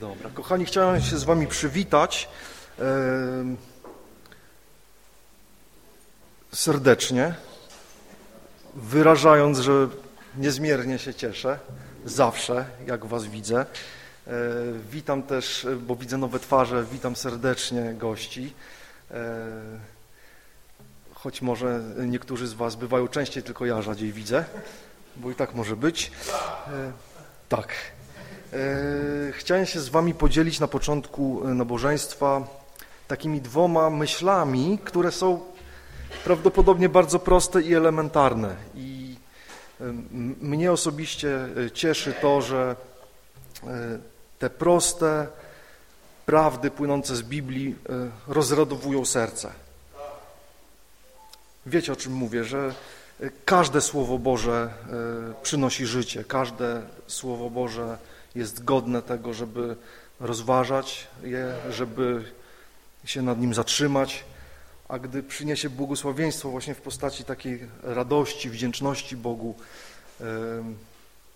Dobra, kochani, chciałem się z wami przywitać serdecznie, wyrażając, że niezmiernie się cieszę, zawsze, jak was widzę. E, witam też, bo widzę nowe twarze, witam serdecznie gości. E, choć może niektórzy z was bywają częściej, tylko ja rzadziej widzę, bo i tak może być. E, tak. E, chciałem się z Wami podzielić na początku e, nabożeństwa takimi dwoma myślami, które są prawdopodobnie bardzo proste i elementarne. I e, mnie osobiście cieszy to, że te proste prawdy płynące z Biblii rozradowują serce. Wiecie o czym mówię, że każde Słowo Boże przynosi życie, każde Słowo Boże jest godne tego, żeby rozważać je, żeby się nad nim zatrzymać, a gdy przyniesie błogosławieństwo właśnie w postaci takiej radości, wdzięczności Bogu,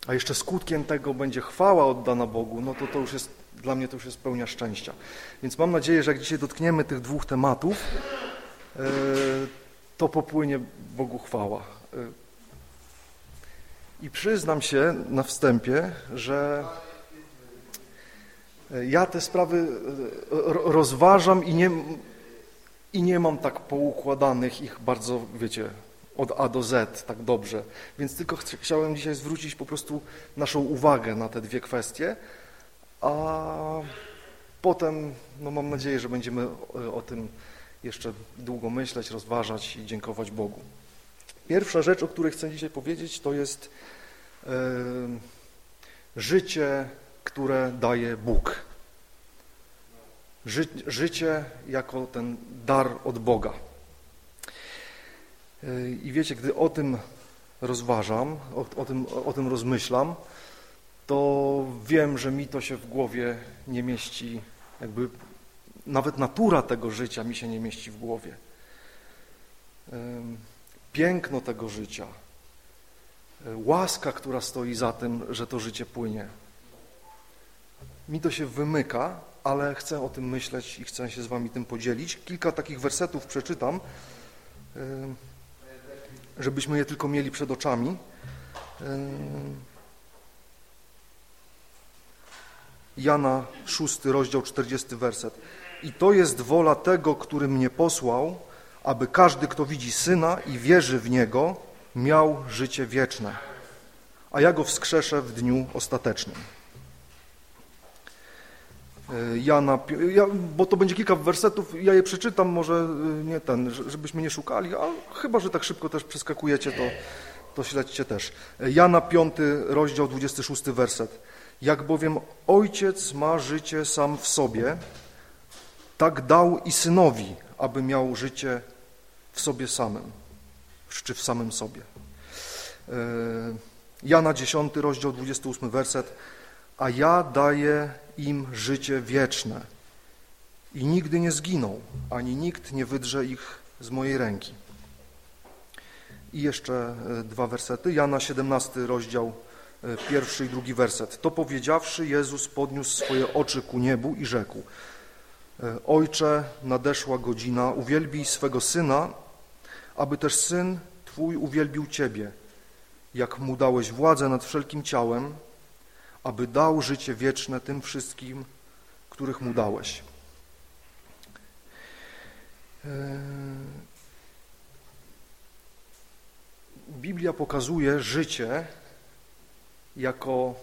a jeszcze skutkiem tego będzie chwała oddana Bogu, no to to już jest, dla mnie to już jest pełnia szczęścia. Więc mam nadzieję, że jak dzisiaj dotkniemy tych dwóch tematów, e, to popłynie Bogu chwała. E, I przyznam się na wstępie, że ja te sprawy e, rozważam i nie, i nie mam tak poukładanych ich bardzo, wiecie, od A do Z tak dobrze. Więc tylko ch chciałem dzisiaj zwrócić po prostu naszą uwagę na te dwie kwestie, a potem no mam nadzieję, że będziemy o, o tym jeszcze długo myśleć, rozważać i dziękować Bogu. Pierwsza rzecz, o której chcę dzisiaj powiedzieć, to jest yy, życie które daje Bóg. Ży, życie jako ten dar od Boga. I wiecie, gdy o tym rozważam, o, o, tym, o tym rozmyślam, to wiem, że mi to się w głowie nie mieści, jakby nawet natura tego życia mi się nie mieści w głowie. Piękno tego życia, łaska, która stoi za tym, że to życie płynie mi to się wymyka, ale chcę o tym myśleć i chcę się z wami tym podzielić. Kilka takich wersetów przeczytam, żebyśmy je tylko mieli przed oczami. Jana 6, rozdział 40, werset. I to jest wola tego, który mnie posłał, aby każdy, kto widzi Syna i wierzy w Niego, miał życie wieczne, a ja Go wskrzeszę w dniu ostatecznym. E, Jana, ja, bo to będzie kilka wersetów, ja je przeczytam, może e, nie ten, żebyśmy nie szukali, a chyba, że tak szybko też przeskakujecie, to, to śledźcie też. E, Jana 5, rozdział 26, werset. Jak bowiem Ojciec ma życie sam w sobie, tak dał i Synowi, aby miał życie w sobie samym, czy w samym sobie. Jana 10, rozdział 28, werset. A ja daję im życie wieczne i nigdy nie zginą, ani nikt nie wydrze ich z mojej ręki. I jeszcze e, dwa wersety. Jana 17, rozdział e, pierwszy i drugi werset. To powiedziawszy, Jezus podniósł swoje oczy ku niebu i rzekł e, Ojcze, nadeszła godzina, uwielbij swego Syna, aby też Syn Twój uwielbił Ciebie, jak Mu dałeś władzę nad wszelkim ciałem, aby dał życie wieczne tym wszystkim, których Mu dałeś. Eee, Biblia pokazuje życie jako,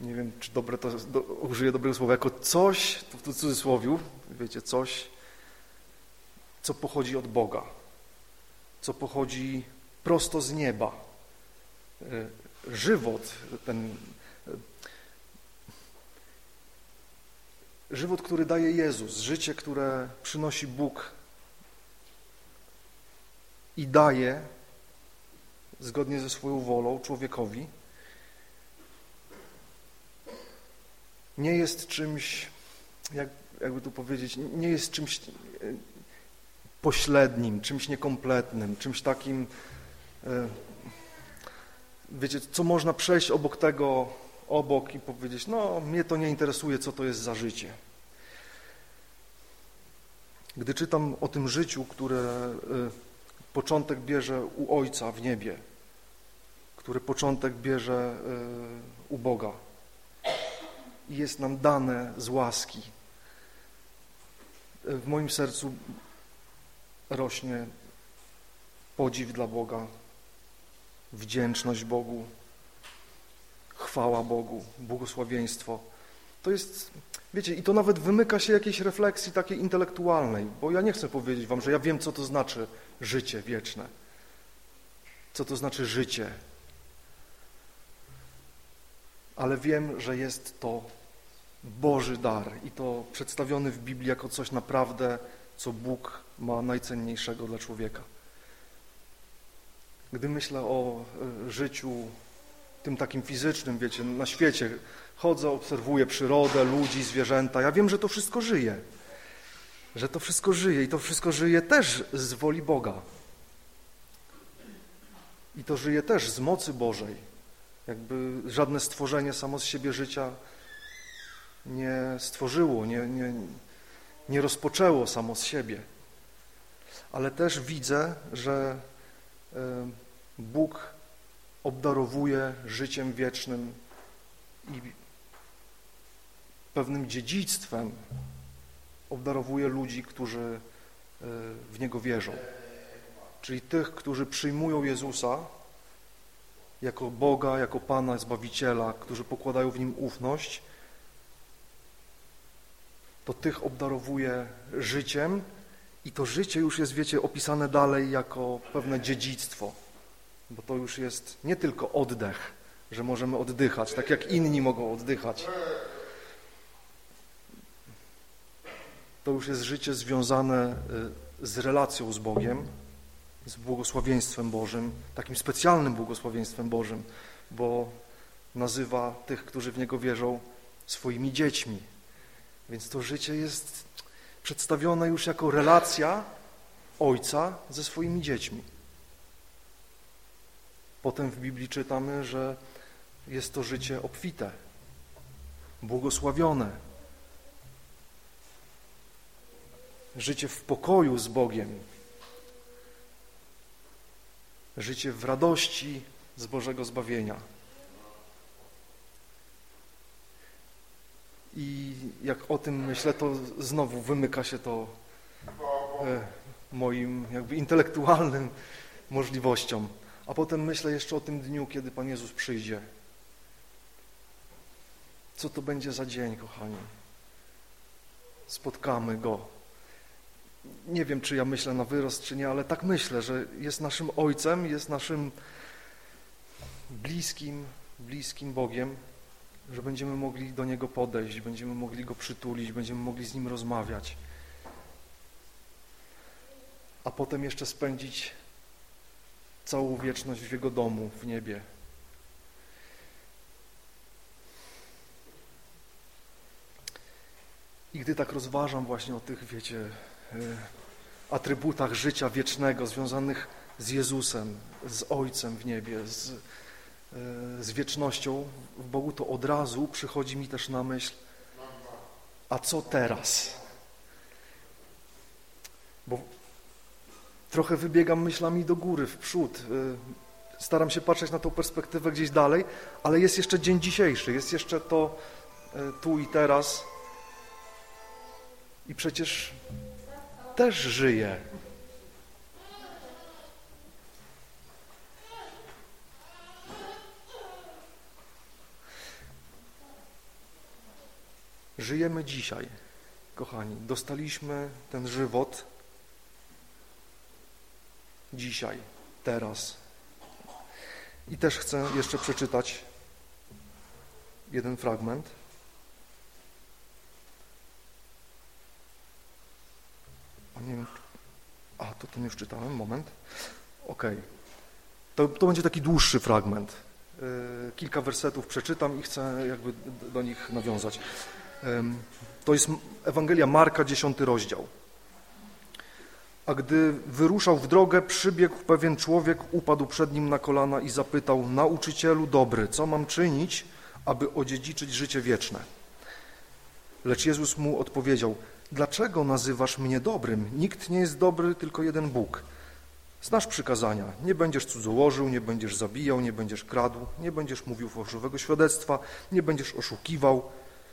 nie wiem, czy dobre to, do, użyję dobrego słowa, jako coś, to w cudzysłowiu, wiecie, coś, co pochodzi od Boga, co pochodzi prosto z nieba, eee, żywot, ten żywot, który daje Jezus, życie, które przynosi Bóg i daje zgodnie ze swoją wolą człowiekowi, nie jest czymś, jak, jakby tu powiedzieć, nie jest czymś pośrednim, czymś niekompletnym, czymś takim e, wiecie, co można przejść obok tego, obok i powiedzieć, no mnie to nie interesuje, co to jest za życie. Gdy czytam o tym życiu, które y, początek bierze u Ojca w niebie, które początek bierze y, u Boga i jest nam dane z łaski, w moim sercu rośnie podziw dla Boga, wdzięczność Bogu, chwała Bogu, błogosławieństwo. To jest, wiecie, i to nawet wymyka się jakiejś refleksji takiej intelektualnej, bo ja nie chcę powiedzieć wam, że ja wiem, co to znaczy życie wieczne. Co to znaczy życie. Ale wiem, że jest to Boży dar i to przedstawiony w Biblii jako coś naprawdę, co Bóg ma najcenniejszego dla człowieka. Gdy myślę o e, życiu tym takim fizycznym, wiecie, na świecie, chodzę, obserwuję przyrodę, ludzi, zwierzęta, ja wiem, że to wszystko żyje, że to wszystko żyje i to wszystko żyje też z woli Boga. I to żyje też z mocy Bożej. Jakby żadne stworzenie samo z siebie życia nie stworzyło, nie, nie, nie rozpoczęło samo z siebie. Ale też widzę, że e, Bóg obdarowuje życiem wiecznym i pewnym dziedzictwem obdarowuje ludzi, którzy e, w Niego wierzą. Czyli tych, którzy przyjmują Jezusa jako Boga, jako Pana, Zbawiciela, którzy pokładają w Nim ufność, to tych obdarowuje życiem i to życie już jest, wiecie, opisane dalej jako pewne dziedzictwo, bo to już jest nie tylko oddech, że możemy oddychać, tak jak inni mogą oddychać. To już jest życie związane y, z relacją z Bogiem, z błogosławieństwem Bożym, takim specjalnym błogosławieństwem Bożym, bo nazywa tych, którzy w Niego wierzą, swoimi dziećmi. Więc to życie jest przedstawione już jako relacja ojca ze swoimi dziećmi. Potem w Biblii czytamy, że jest to życie obfite, błogosławione. Życie w pokoju z Bogiem. Życie w radości z Bożego zbawienia. I jak o tym myślę, to znowu wymyka się to e, moim jakby intelektualnym możliwościom. A potem myślę jeszcze o tym dniu, kiedy Pan Jezus przyjdzie. Co to będzie za dzień, kochani? Spotkamy Go. Nie wiem, czy ja myślę na wyrost, czy nie, ale tak myślę, że jest naszym Ojcem, jest naszym bliskim, bliskim Bogiem, że będziemy mogli do Niego podejść, będziemy mogli Go przytulić, będziemy mogli z Nim rozmawiać, a potem jeszcze spędzić całą wieczność w Jego domu, w niebie. I gdy tak rozważam właśnie o tych, wiecie, e, atrybutach życia wiecznego związanych z Jezusem, z Ojcem w niebie, z z wiecznością w Bogu, to od razu przychodzi mi też na myśl, a co teraz? Trochę wybiegam myślami do góry, w przód. Y, staram się patrzeć na tą perspektywę gdzieś dalej, ale jest jeszcze dzień dzisiejszy, jest jeszcze to y, tu i teraz. I przecież też żyję. Żyjemy dzisiaj, kochani. Dostaliśmy ten żywot dzisiaj, teraz. I też chcę jeszcze przeczytać jeden fragment. A nie wiem, a to ten już czytałem, moment. Ok. To, to będzie taki dłuższy fragment. Yy, kilka wersetów przeczytam i chcę jakby do nich nawiązać. To jest Ewangelia Marka, dziesiąty rozdział. A gdy wyruszał w drogę, przybiegł pewien człowiek, upadł przed nim na kolana i zapytał, nauczycielu dobry, co mam czynić, aby odziedziczyć życie wieczne. Lecz Jezus mu odpowiedział, dlaczego nazywasz mnie dobrym? Nikt nie jest dobry, tylko jeden Bóg. Znasz przykazania, nie będziesz cudzołożył, nie będziesz zabijał, nie będziesz kradł, nie będziesz mówił fałszywego świadectwa, nie będziesz oszukiwał,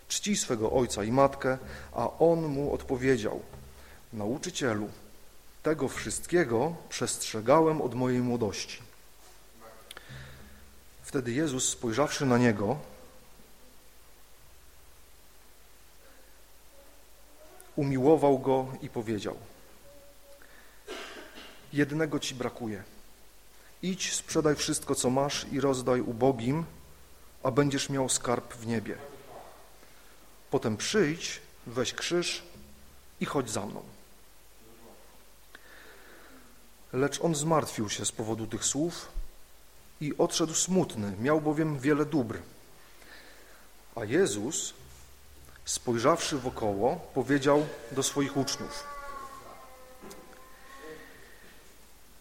czci swego ojca i matkę, a on mu odpowiedział, nauczycielu, tego wszystkiego przestrzegałem od mojej młodości. Wtedy Jezus, spojrzawszy na niego, umiłował go i powiedział: Jednego ci brakuje. Idź, sprzedaj wszystko, co masz i rozdaj ubogim, a będziesz miał skarb w niebie. Potem przyjdź, weź krzyż i chodź za mną. Lecz on zmartwił się z powodu tych słów i odszedł smutny, miał bowiem wiele dóbr. A Jezus, spojrzawszy wokoło, powiedział do swoich uczniów: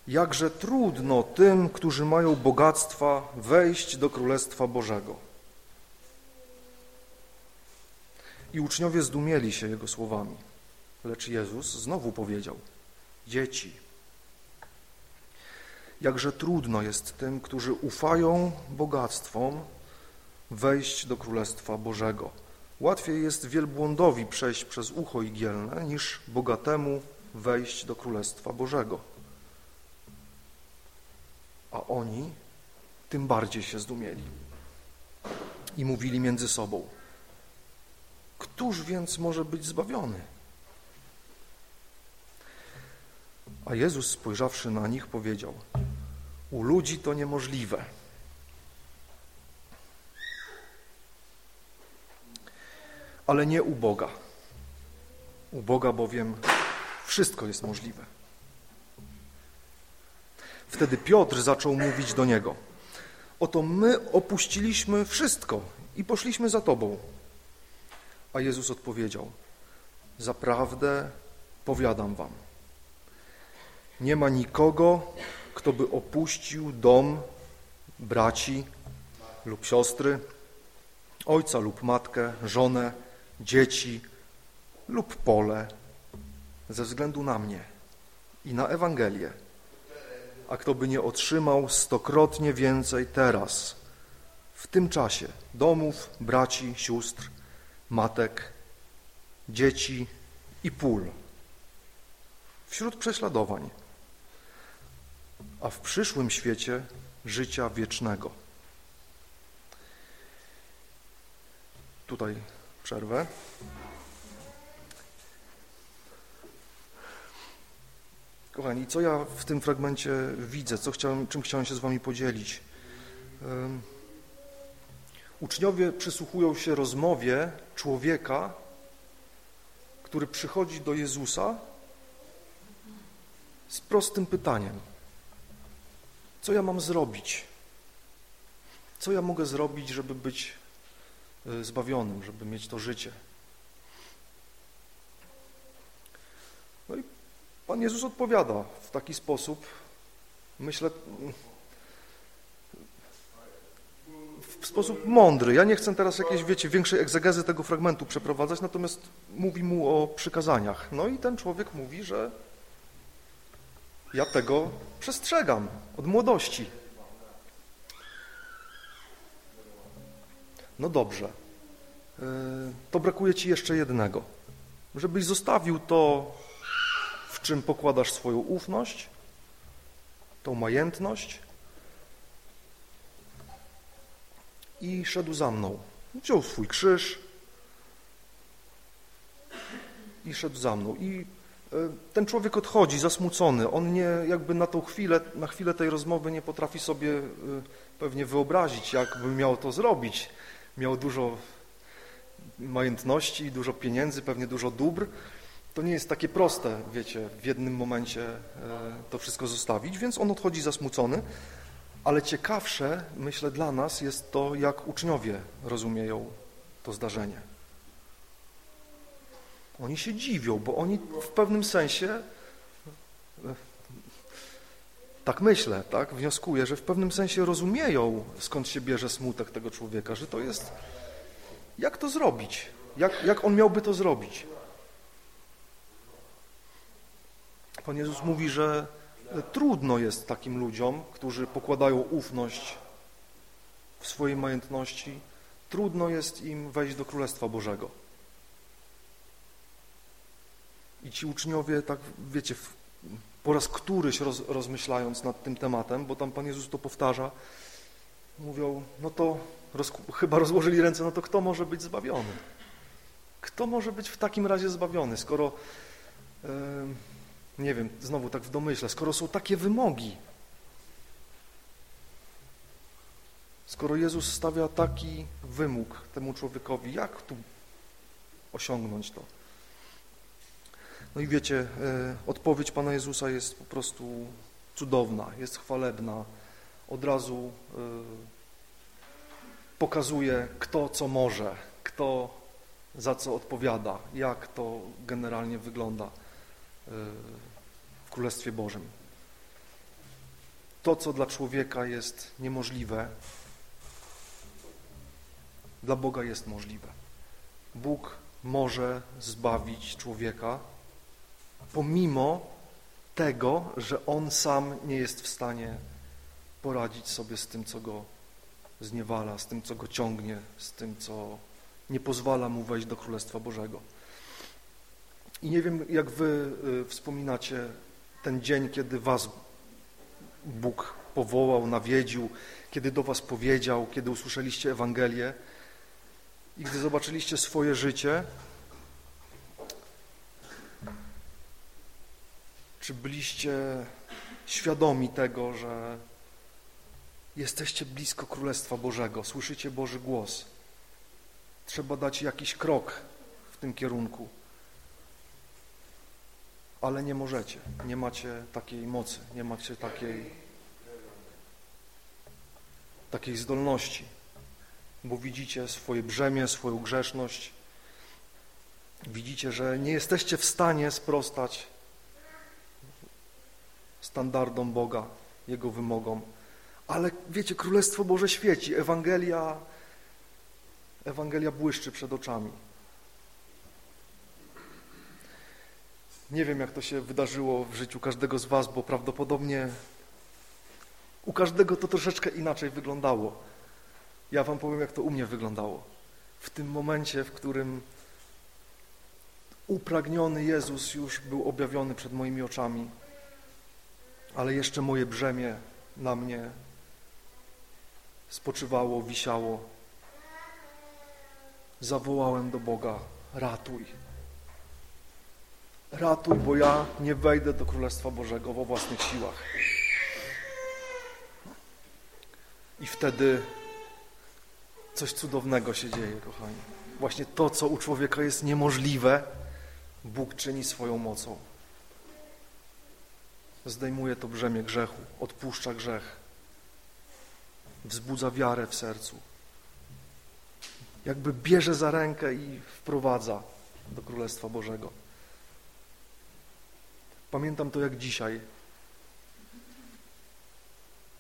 Jakże trudno tym, którzy mają bogactwa, wejść do Królestwa Bożego. I uczniowie zdumieli się Jego słowami. Lecz Jezus znowu powiedział, dzieci, jakże trudno jest tym, którzy ufają bogactwom, wejść do Królestwa Bożego. Łatwiej jest wielbłądowi przejść przez ucho igielne, niż bogatemu wejść do Królestwa Bożego. A oni tym bardziej się zdumieli i mówili między sobą, któż więc może być zbawiony? A Jezus spojrzawszy na nich powiedział, u ludzi to niemożliwe. Ale nie u Boga. U Boga bowiem wszystko jest możliwe. Wtedy Piotr zaczął mówić do niego: Oto my opuściliśmy wszystko i poszliśmy za Tobą. A Jezus odpowiedział: Zaprawdę powiadam Wam, nie ma nikogo, kto by opuścił dom, braci lub siostry, ojca lub matkę, żonę, dzieci lub pole ze względu na mnie i na Ewangelię, a kto by nie otrzymał stokrotnie więcej teraz, w tym czasie, domów, braci, sióstr, matek, dzieci i pól, wśród prześladowań, a w przyszłym świecie życia wiecznego. Tutaj przerwę. Kochani, co ja w tym fragmencie widzę, co chciałem, czym chciałem się z Wami podzielić? Um, uczniowie przysłuchują się rozmowie człowieka, który przychodzi do Jezusa z prostym pytaniem. Co ja mam zrobić? Co ja mogę zrobić, żeby być e, zbawionym, żeby mieć to życie? No i Pan Jezus odpowiada w taki sposób, myślę, w sposób mądry. Ja nie chcę teraz jakiejś, wiecie, większej egzegezy tego fragmentu przeprowadzać, natomiast mówi mu o przykazaniach. No i ten człowiek mówi, że ja tego przestrzegam od młodości. No dobrze. E, to brakuje ci jeszcze jednego. Żebyś zostawił to, w czym pokładasz swoją ufność, tą majętność i szedł za mną. Wziął swój krzyż i szedł za mną. I ten człowiek odchodzi zasmucony. On nie, jakby na tą chwilę, na chwilę tej rozmowy nie potrafi sobie e, pewnie wyobrazić, jakby miał to zrobić. Miał dużo majątności, dużo pieniędzy, pewnie dużo dóbr. To nie jest takie proste, wiecie, w jednym momencie e, to wszystko zostawić, więc on odchodzi zasmucony. Ale ciekawsze, myślę, dla nas jest to, jak uczniowie rozumieją to zdarzenie. Oni się dziwią, bo oni w pewnym sensie tak myślę, tak, wnioskuję, że w pewnym sensie rozumieją, skąd się bierze smutek tego człowieka, że to jest, jak to zrobić, jak, jak on miałby to zrobić. Pan Jezus mówi, że trudno jest takim ludziom, którzy pokładają ufność w swojej majątności, trudno jest im wejść do Królestwa Bożego. I ci uczniowie, tak wiecie, po raz któryś roz, rozmyślając nad tym tematem, bo tam Pan Jezus to powtarza, mówią, no to roz, chyba rozłożyli ręce, no to kto może być zbawiony? Kto może być w takim razie zbawiony, skoro, yy, nie wiem, znowu tak w domyśle, skoro są takie wymogi, skoro Jezus stawia taki wymóg temu człowiekowi, jak tu osiągnąć to? No i wiecie, e, odpowiedź Pana Jezusa jest po prostu cudowna, jest chwalebna. Od razu e, pokazuje, kto co może, kto za co odpowiada, jak to generalnie wygląda e, w Królestwie Bożym. To, co dla człowieka jest niemożliwe, dla Boga jest możliwe. Bóg może zbawić człowieka pomimo tego, że on sam nie jest w stanie poradzić sobie z tym, co go zniewala, z tym, co go ciągnie, z tym, co nie pozwala mu wejść do Królestwa Bożego. I nie wiem, jak wy y, wspominacie ten dzień, kiedy was Bóg powołał, nawiedził, kiedy do was powiedział, kiedy usłyszeliście Ewangelię i gdy zobaczyliście swoje życie, Czy byliście świadomi tego, że jesteście blisko Królestwa Bożego, słyszycie Boży głos? Trzeba dać jakiś krok w tym kierunku, ale nie możecie, nie macie takiej mocy, nie macie takiej, takiej zdolności, bo widzicie swoje brzemię, swoją grzeszność, widzicie, że nie jesteście w stanie sprostać standardom Boga, Jego wymogom. Ale wiecie, Królestwo Boże świeci, Ewangelia, Ewangelia błyszczy przed oczami. Nie wiem, jak to się wydarzyło w życiu każdego z was, bo prawdopodobnie u każdego to troszeczkę inaczej wyglądało. Ja wam powiem, jak to u mnie wyglądało. W tym momencie, w którym upragniony Jezus już był objawiony przed moimi oczami, ale jeszcze moje brzemię na mnie spoczywało, wisiało. Zawołałem do Boga, ratuj. Ratuj, bo ja nie wejdę do Królestwa Bożego we własnych siłach. I wtedy coś cudownego się dzieje, kochani. Właśnie to, co u człowieka jest niemożliwe, Bóg czyni swoją mocą zdejmuje to brzemię grzechu, odpuszcza grzech, wzbudza wiarę w sercu. Jakby bierze za rękę i wprowadza do Królestwa Bożego. Pamiętam to jak dzisiaj.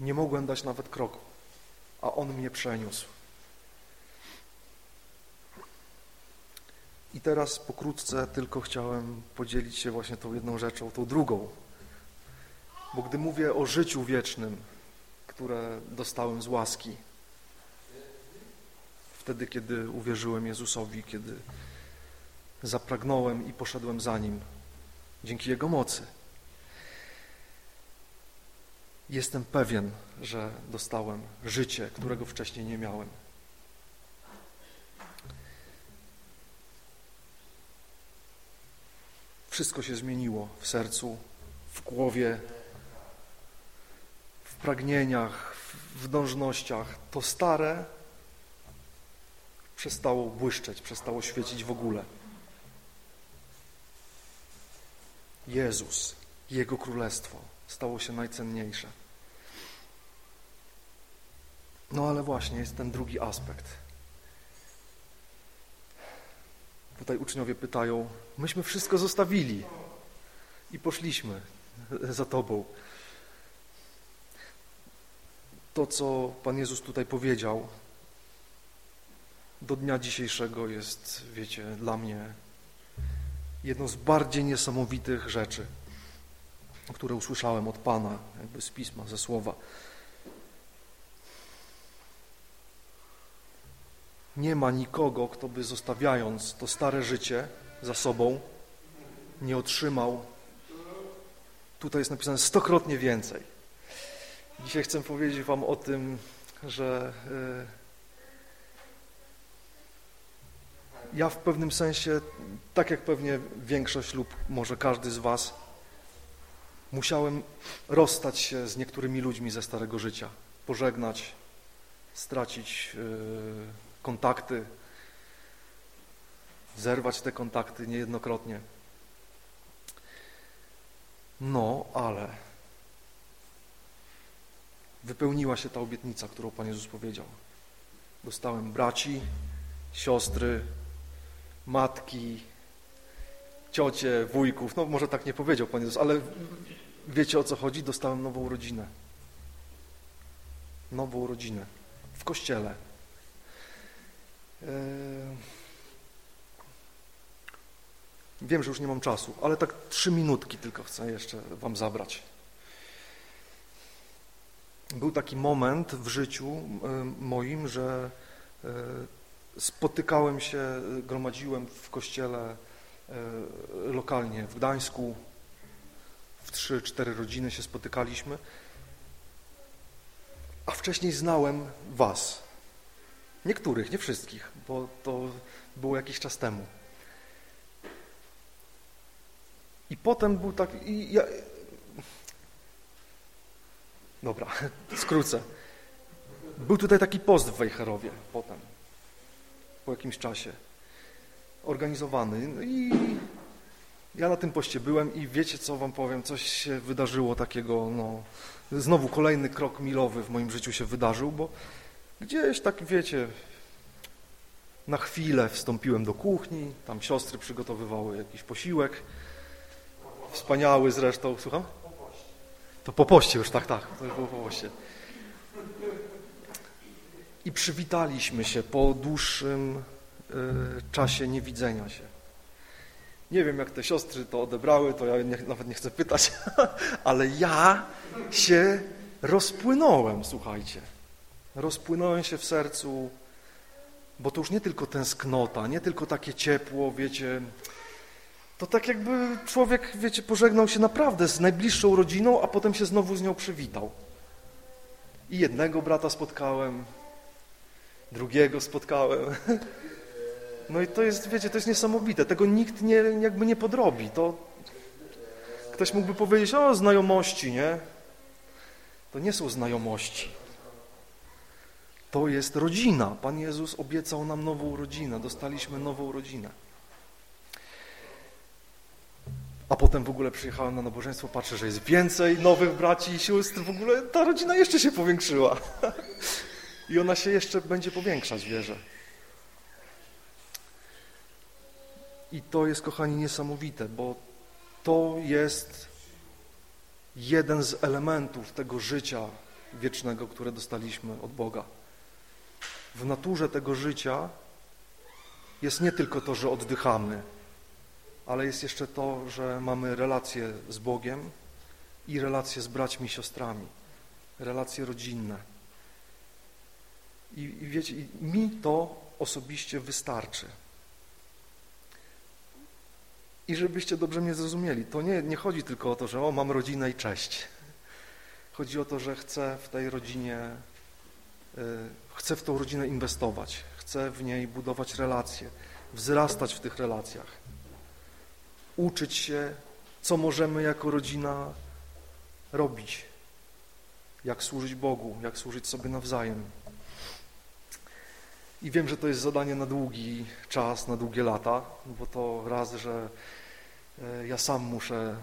Nie mogłem dać nawet kroku, a On mnie przeniósł. I teraz pokrótce tylko chciałem podzielić się właśnie tą jedną rzeczą, tą drugą, bo gdy mówię o życiu wiecznym, które dostałem z łaski, wtedy, kiedy uwierzyłem Jezusowi, kiedy zapragnąłem i poszedłem za Nim, dzięki Jego mocy, jestem pewien, że dostałem życie, którego wcześniej nie miałem. Wszystko się zmieniło w sercu, w głowie, pragnieniach, w dążnościach, to stare przestało błyszczeć, przestało świecić w ogóle. Jezus, Jego Królestwo stało się najcenniejsze. No ale właśnie jest ten drugi aspekt. Tutaj uczniowie pytają, myśmy wszystko zostawili i poszliśmy za Tobą. To, co Pan Jezus tutaj powiedział, do dnia dzisiejszego jest, wiecie, dla mnie jedną z bardziej niesamowitych rzeczy, które usłyszałem od Pana, jakby z Pisma, ze Słowa. Nie ma nikogo, kto by zostawiając to stare życie za sobą, nie otrzymał, tutaj jest napisane stokrotnie więcej. Dzisiaj chcę powiedzieć Wam o tym, że e, ja w pewnym sensie, tak jak pewnie większość lub może każdy z Was, musiałem rozstać się z niektórymi ludźmi ze starego życia, pożegnać, stracić e, kontakty, zerwać te kontakty niejednokrotnie. No, ale wypełniła się ta obietnica, którą Pan Jezus powiedział. Dostałem braci, siostry, matki, ciocie, wujków. No może tak nie powiedział Pan Jezus, ale wiecie o co chodzi? Dostałem nową rodzinę. Nową rodzinę w kościele. Eee, wiem, że już nie mam czasu, ale tak trzy minutki tylko chcę jeszcze Wam zabrać. Był taki moment w życiu moim, że e, spotykałem się, gromadziłem w kościele e, lokalnie w Gdańsku, w trzy, cztery rodziny się spotykaliśmy, a wcześniej znałem Was, Niektórych, nie wszystkich, bo to było jakiś czas temu. I potem był tak... I ja... Dobra, skrócę. Był tutaj taki post w Wejherowie potem, po jakimś czasie, organizowany. No I ja na tym poście byłem i wiecie, co wam powiem, coś się wydarzyło takiego, no, znowu kolejny krok milowy w moim życiu się wydarzył, bo Gdzieś tak, wiecie, na chwilę wstąpiłem do kuchni, tam siostry przygotowywały jakiś posiłek, wspaniały zresztą, słucham? To po poście już, tak, tak, to było po poście. I przywitaliśmy się po dłuższym y, czasie niewidzenia się. Nie wiem, jak te siostry to odebrały, to ja nie, nawet nie chcę pytać, ale ja się rozpłynąłem, słuchajcie rozpłynąłem się w sercu, bo to już nie tylko tęsknota, nie tylko takie ciepło, wiecie, to tak jakby człowiek, wiecie, pożegnał się naprawdę z najbliższą rodziną, a potem się znowu z nią przywitał. I jednego brata spotkałem, drugiego spotkałem. No i to jest, wiecie, to jest niesamowite. Tego nikt nie, jakby nie podrobi. To ktoś mógłby powiedzieć, o, znajomości, nie? To nie są znajomości. To jest rodzina. Pan Jezus obiecał nam nową rodzinę. Dostaliśmy nową rodzinę. A potem w ogóle przyjechałem na nabożeństwo, patrzę, że jest więcej nowych braci i sióstr. W ogóle ta rodzina jeszcze się powiększyła. I ona się jeszcze będzie powiększać, wierzę. I to jest, kochani, niesamowite, bo to jest jeden z elementów tego życia wiecznego, które dostaliśmy od Boga w naturze tego życia jest nie tylko to, że oddychamy, ale jest jeszcze to, że mamy relacje z Bogiem i relacje z braćmi i siostrami, relacje rodzinne. I, i wiecie, i mi to osobiście wystarczy. I żebyście dobrze mnie zrozumieli, to nie, nie chodzi tylko o to, że o, mam rodzinę i cześć. Chodzi o to, że chcę w tej rodzinie y, Chcę w tą rodzinę inwestować, chcę w niej budować relacje, wzrastać w tych relacjach, uczyć się, co możemy jako rodzina robić, jak służyć Bogu, jak służyć sobie nawzajem. I wiem, że to jest zadanie na długi czas, na długie lata, bo to raz, że e, ja sam muszę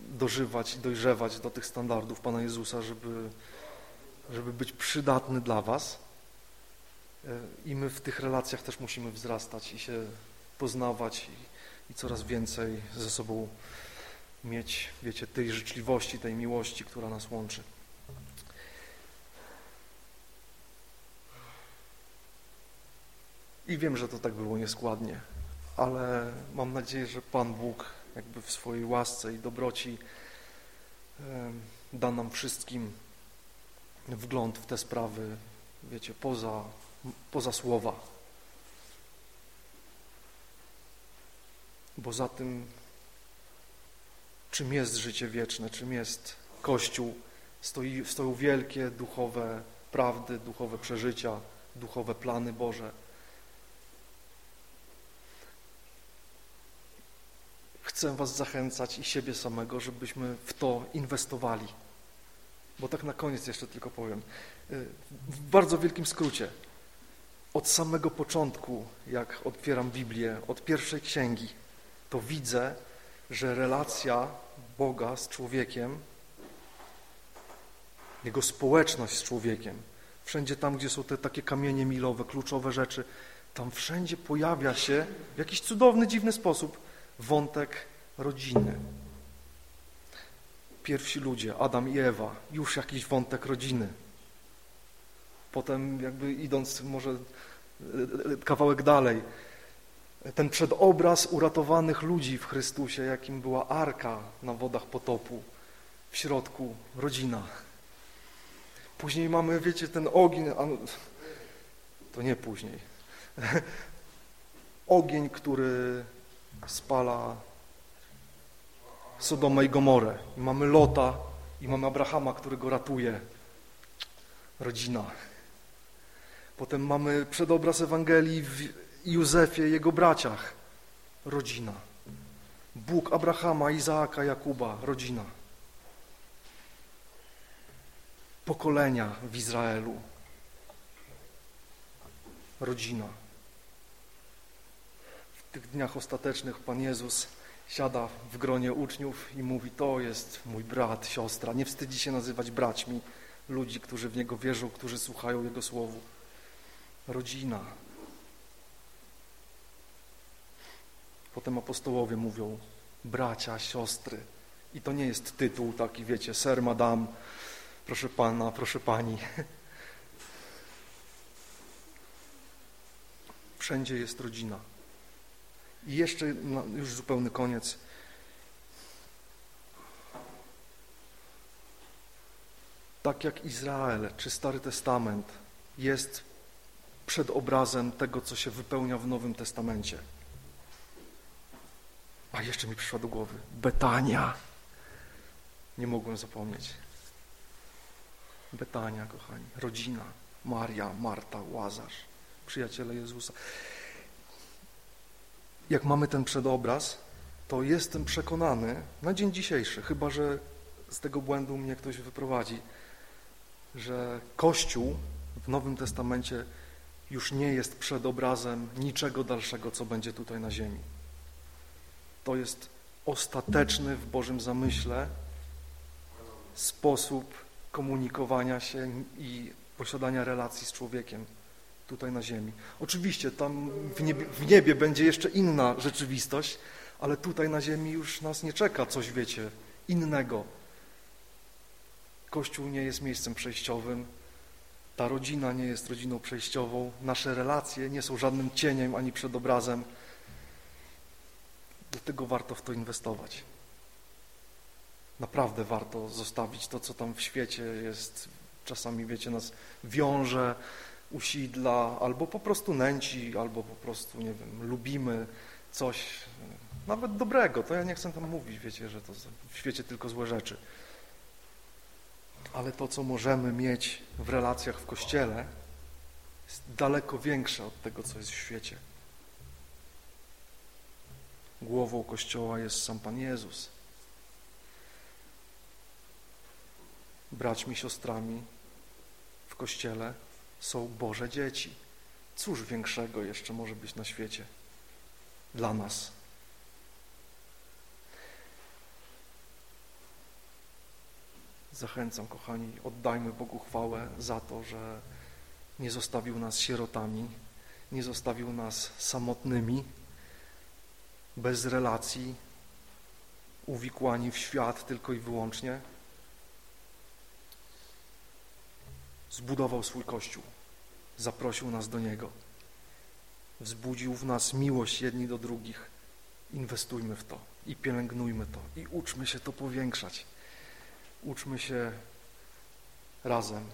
dożywać i dojrzewać do tych standardów Pana Jezusa, żeby żeby być przydatny dla Was. E, I my w tych relacjach też musimy wzrastać i się poznawać i coraz więcej ze sobą mieć, wiecie, tej życzliwości, tej miłości, która nas łączy. I wiem, że to tak było nieskładnie, ale mam nadzieję, że Pan Bóg jakby w swojej łasce i dobroci da nam wszystkim wgląd w te sprawy, wiecie, poza, poza słowa, Bo za tym, czym jest życie wieczne, czym jest Kościół, stoi, stoją wielkie duchowe prawdy, duchowe przeżycia, duchowe plany Boże. Chcę Was zachęcać i siebie samego, żebyśmy w to inwestowali. Bo tak na koniec jeszcze tylko powiem. W bardzo wielkim skrócie. Od samego początku, jak otwieram Biblię, od pierwszej księgi, to widzę, że relacja Boga z człowiekiem, Jego społeczność z człowiekiem, wszędzie tam, gdzie są te takie kamienie milowe, kluczowe rzeczy, tam wszędzie pojawia się w jakiś cudowny, dziwny sposób wątek rodziny. Pierwsi ludzie, Adam i Ewa, już jakiś wątek rodziny. Potem jakby idąc może e, e, kawałek dalej, ten przedobraz uratowanych ludzi w Chrystusie, jakim była arka na wodach potopu, w środku rodzina. Później mamy, wiecie, ten ogień, to nie później, ogień, który spala Sodoma i Gomorę. I mamy Lota i mamy Abrahama, który go ratuje. Rodzina. Potem mamy przedobraz Ewangelii w Józefie jego braciach. Rodzina. Bóg Abrahama, Izaaka, Jakuba. Rodzina. Pokolenia w Izraelu. Rodzina. W tych dniach ostatecznych Pan Jezus siada w gronie uczniów i mówi, to jest mój brat, siostra. Nie wstydzi się nazywać braćmi ludzi, którzy w Niego wierzą, którzy słuchają Jego słowu. Rodzina. Potem apostołowie mówią bracia, siostry. I to nie jest tytuł taki, wiecie, ser, madame, proszę pana, proszę pani. Wszędzie jest rodzina. I jeszcze no, już zupełny koniec. Tak jak Izrael czy Stary Testament jest przedobrazem tego, co się wypełnia w Nowym Testamencie. A jeszcze mi przyszła do głowy Betania. Nie mogłem zapomnieć. Betania, kochani, rodzina, Maria, Marta, Łazarz, przyjaciele Jezusa jak mamy ten przedobraz, to jestem przekonany na dzień dzisiejszy, chyba że z tego błędu mnie ktoś wyprowadzi, że Kościół w Nowym Testamencie już nie jest przedobrazem niczego dalszego, co będzie tutaj na ziemi. To jest ostateczny w Bożym zamyśle sposób komunikowania się i posiadania relacji z człowiekiem tutaj na ziemi. Oczywiście tam w niebie, w niebie będzie jeszcze inna rzeczywistość, ale tutaj na ziemi już nas nie czeka coś, wiecie, innego. Kościół nie jest miejscem przejściowym, ta rodzina nie jest rodziną przejściową, nasze relacje nie są żadnym cieniem ani przedobrazem. Dlatego warto w to inwestować. Naprawdę warto zostawić to, co tam w świecie jest, czasami, wiecie, nas wiąże, usidla, albo po prostu nęci, albo po prostu, nie wiem, lubimy coś, nawet dobrego, to ja nie chcę tam mówić, wiecie, że to w świecie tylko złe rzeczy. Ale to, co możemy mieć w relacjach w Kościele, jest daleko większe od tego, co jest w świecie. Głową Kościoła jest sam Pan Jezus. Braćmi, siostrami w Kościele są Boże dzieci. Cóż większego jeszcze może być na świecie dla nas? Zachęcam, kochani, oddajmy Bogu chwałę za to, że nie zostawił nas sierotami, nie zostawił nas samotnymi, bez relacji, uwikłani w świat tylko i wyłącznie, zbudował swój Kościół, zaprosił nas do Niego. wzbudził w nas miłość jedni do drugich. Inwestujmy w to i pielęgnujmy to i uczmy się to powiększać. Uczmy się razem,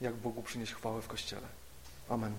jak Bogu przynieść chwałę w Kościele. Amen.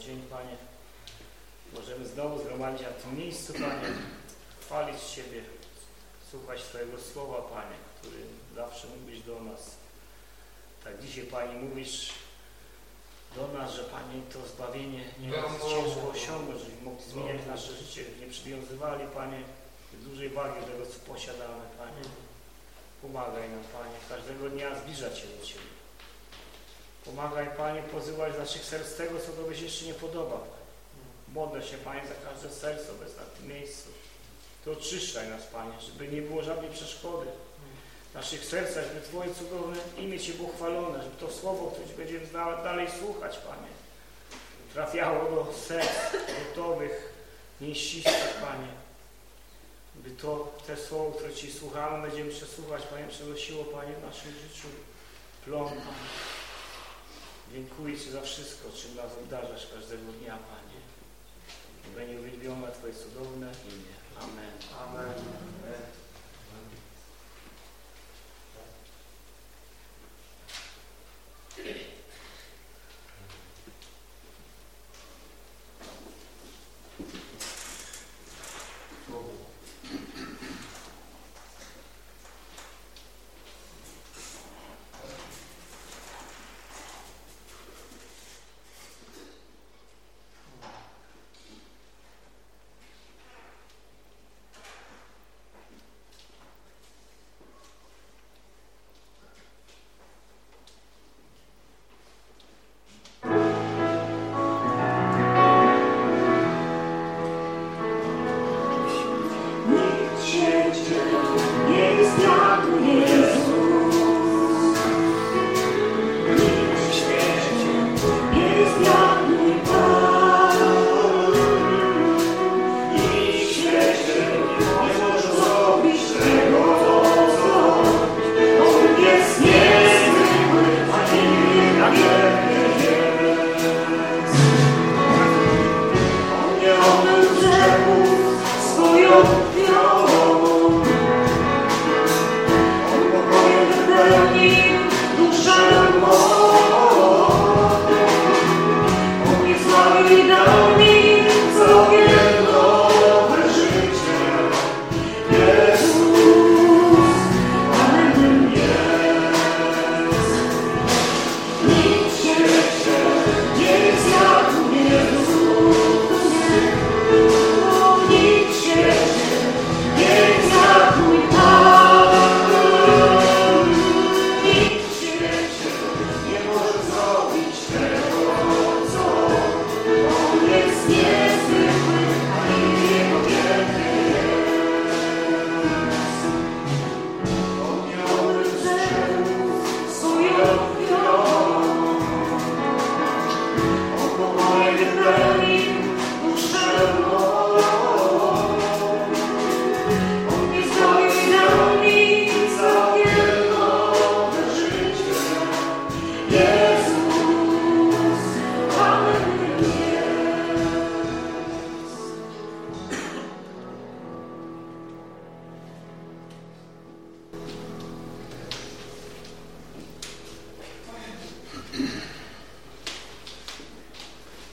dzień, Panie. Możemy znowu zgromadzić na tym miejscu, Panie, chwalić Ciebie, słuchać Twojego słowa, Panie, który zawsze mówisz do nas. Tak dzisiaj, Panie, mówisz do nas, że Panie to zbawienie nie jest ciężko osiągnąć, żebyśmy mogli zmieniać nasze życie, nie przywiązywali, Panie, dużej wagi do tego, co posiadamy, Panie. Pomagaj nam, Panie, każdego dnia zbliżać się do Ciebie. Pomagaj, Panie, pozywać z naszych serc tego, co Tobie się jeszcze nie podoba. Modlę się, Panie, za każde serce obecne w tym miejscu. Ty oczyszczaj nas, Panie, żeby nie było żadnej przeszkody w naszych sercach, żeby Twoje cudowne imię Cię było chwalone, żeby to słowo, które będziemy dalej słuchać, Panie, trafiało do serc gotowych, nieścisłych, Panie. By to, te słowo, które Ci słuchamy, będziemy przesłuchać, Panie, przenosiło, Panie, w naszym życiu plon, Panie. Dziękuję Ci za wszystko, czym nas obdarzasz każdego dnia, Panie. Będzie uwielbione Twoje cudowne imię. Amen. Amen.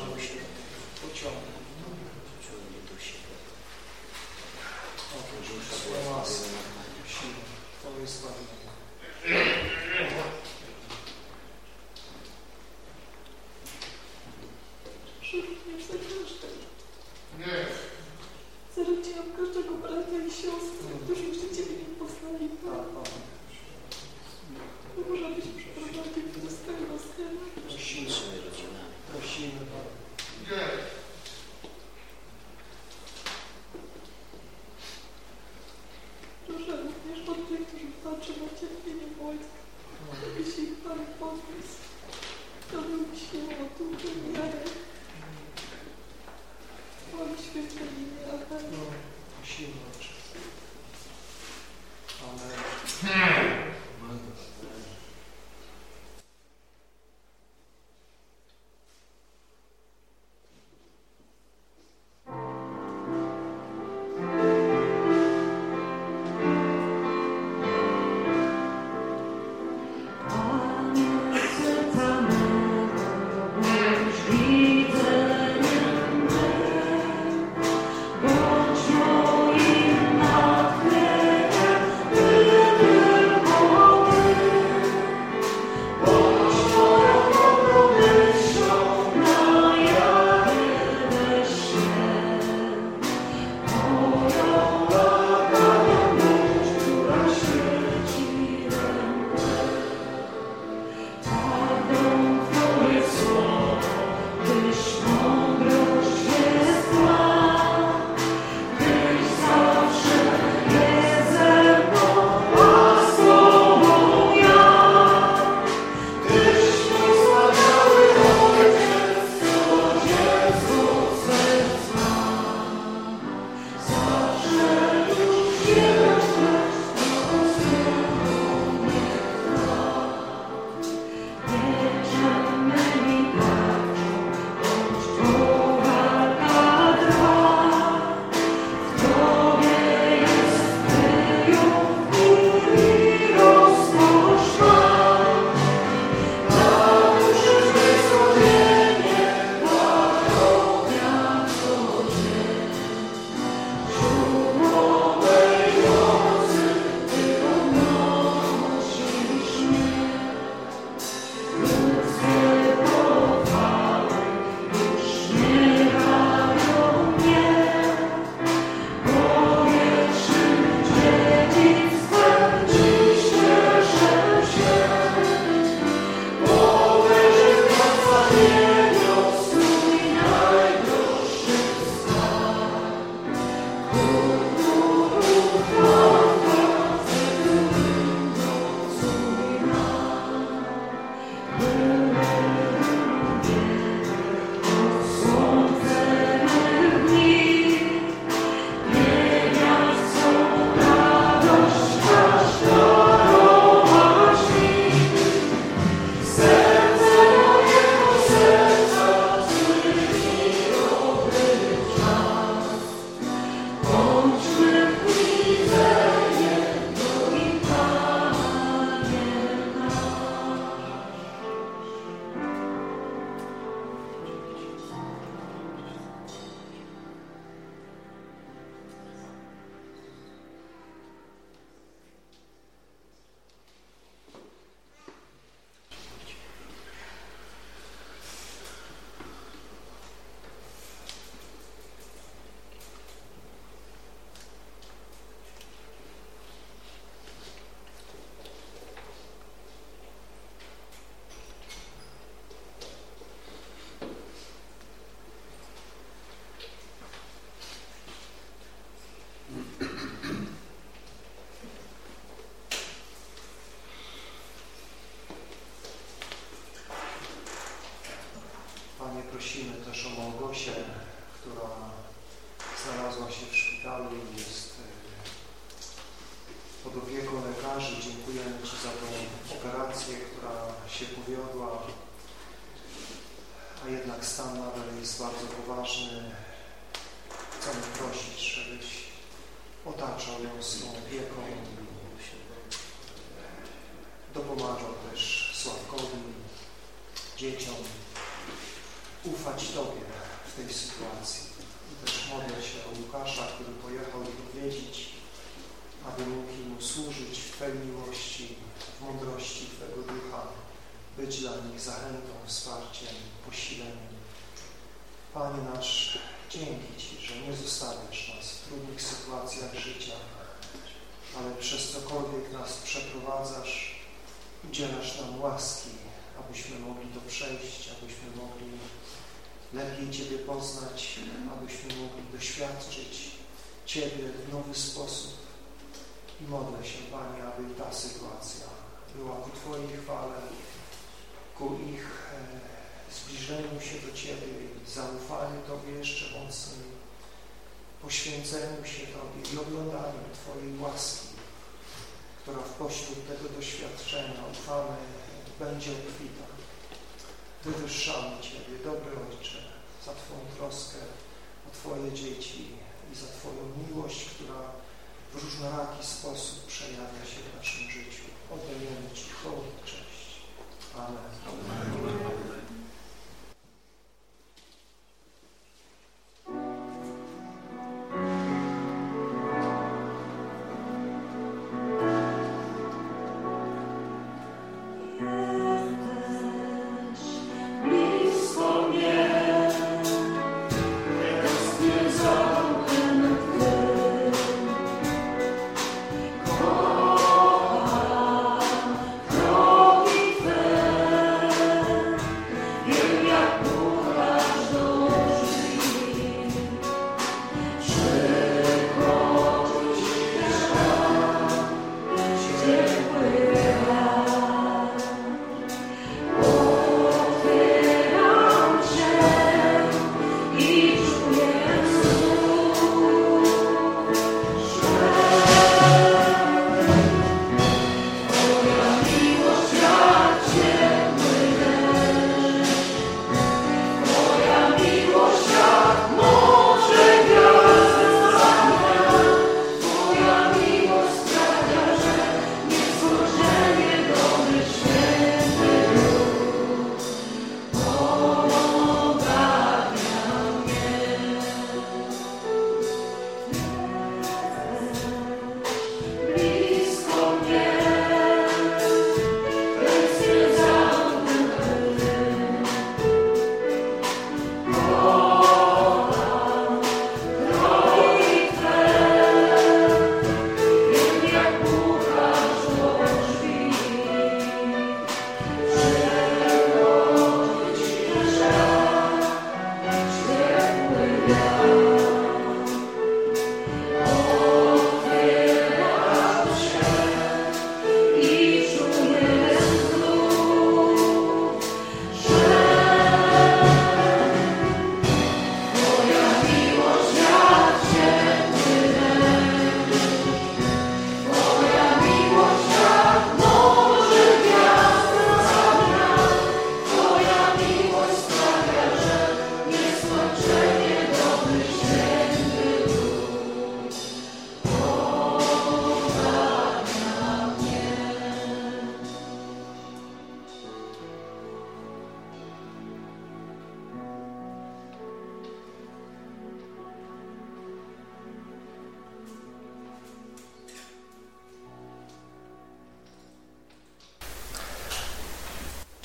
человечества. Вот в чем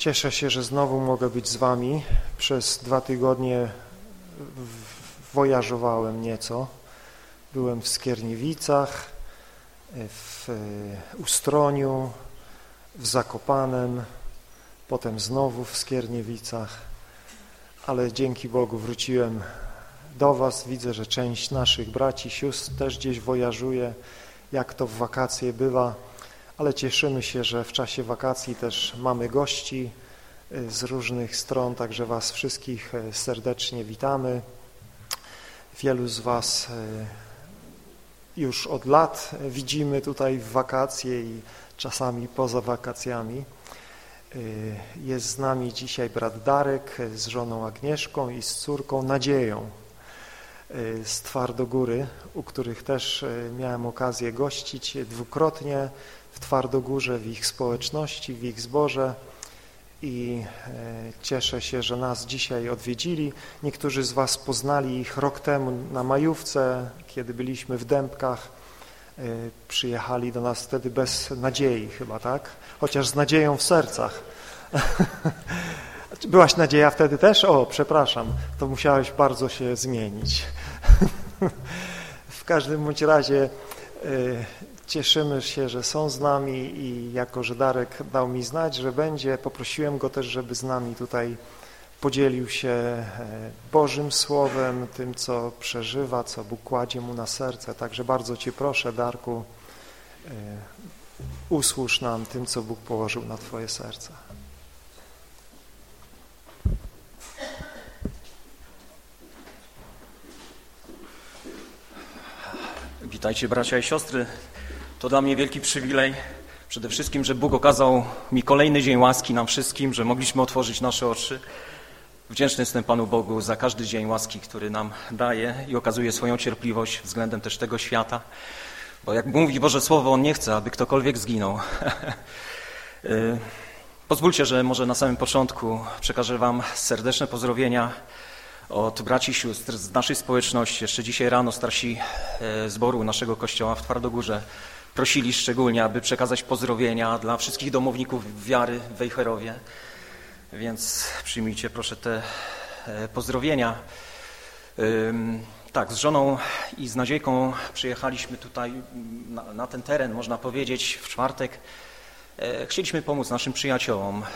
Cieszę się, że znowu mogę być z Wami. Przez dwa tygodnie wojażowałem nieco. Byłem w Skierniewicach, w e, Ustroniu, w Zakopanem, potem znowu w Skierniewicach, ale dzięki Bogu wróciłem do Was. Widzę, że część naszych braci, sióstr też gdzieś wojażuje, jak to w wakacje bywa ale cieszymy się, że w czasie wakacji też mamy gości y, z różnych stron, także Was wszystkich y, serdecznie witamy. Wielu z Was y, już od lat widzimy tutaj w wakacje i czasami poza wakacjami. Jest z nami dzisiaj brat Darek z żoną Agnieszką i z córką Nadzieją z Twardogóry, u których też miałem okazję gościć dwukrotnie w Twardogórze, w ich społeczności, w ich zborze i e, cieszę się, że nas dzisiaj odwiedzili. Niektórzy z Was poznali ich rok temu na majówce, kiedy byliśmy w Dębkach. E, Przyjechali do nas wtedy bez nadziei chyba, tak? Chociaż z nadzieją w sercach. Byłaś nadzieja wtedy też? O, przepraszam, to musiałeś bardzo się zmienić. W każdym bądź razie e, cieszymy się, że są z nami i jako, że Darek dał mi znać, że będzie, poprosiłem go też, żeby z nami tutaj podzielił się e, Bożym Słowem, tym, co przeżywa, co Bóg kładzie mu na serce. Także bardzo Cię proszę, Darku, e, usłuż nam tym, co Bóg położył na Twoje serce. Witajcie bracia i siostry. To dla mnie wielki przywilej. Przede wszystkim, że Bóg okazał mi kolejny dzień łaski nam wszystkim, że mogliśmy otworzyć nasze oczy. Wdzięczny jestem Panu Bogu za każdy dzień łaski, który nam daje i okazuje swoją cierpliwość względem też tego świata. Bo jak mówi Boże Słowo, On nie chce, aby ktokolwiek zginął. Y, Pozwólcie, że może na samym początku przekażę Wam serdeczne pozdrowienia od braci i sióstr z naszej społeczności. Jeszcze dzisiaj rano starsi e, zboru naszego kościoła w Twardogórze prosili szczególnie, aby przekazać pozdrowienia dla wszystkich domowników wiary w Wejherowie. Więc przyjmijcie proszę te e, pozdrowienia. Tak, z żoną i z Nadziejką przyjechaliśmy tutaj na, na ten teren, można powiedzieć, w czwartek. E, Chcieliśmy pomóc naszym przyjaciołom e,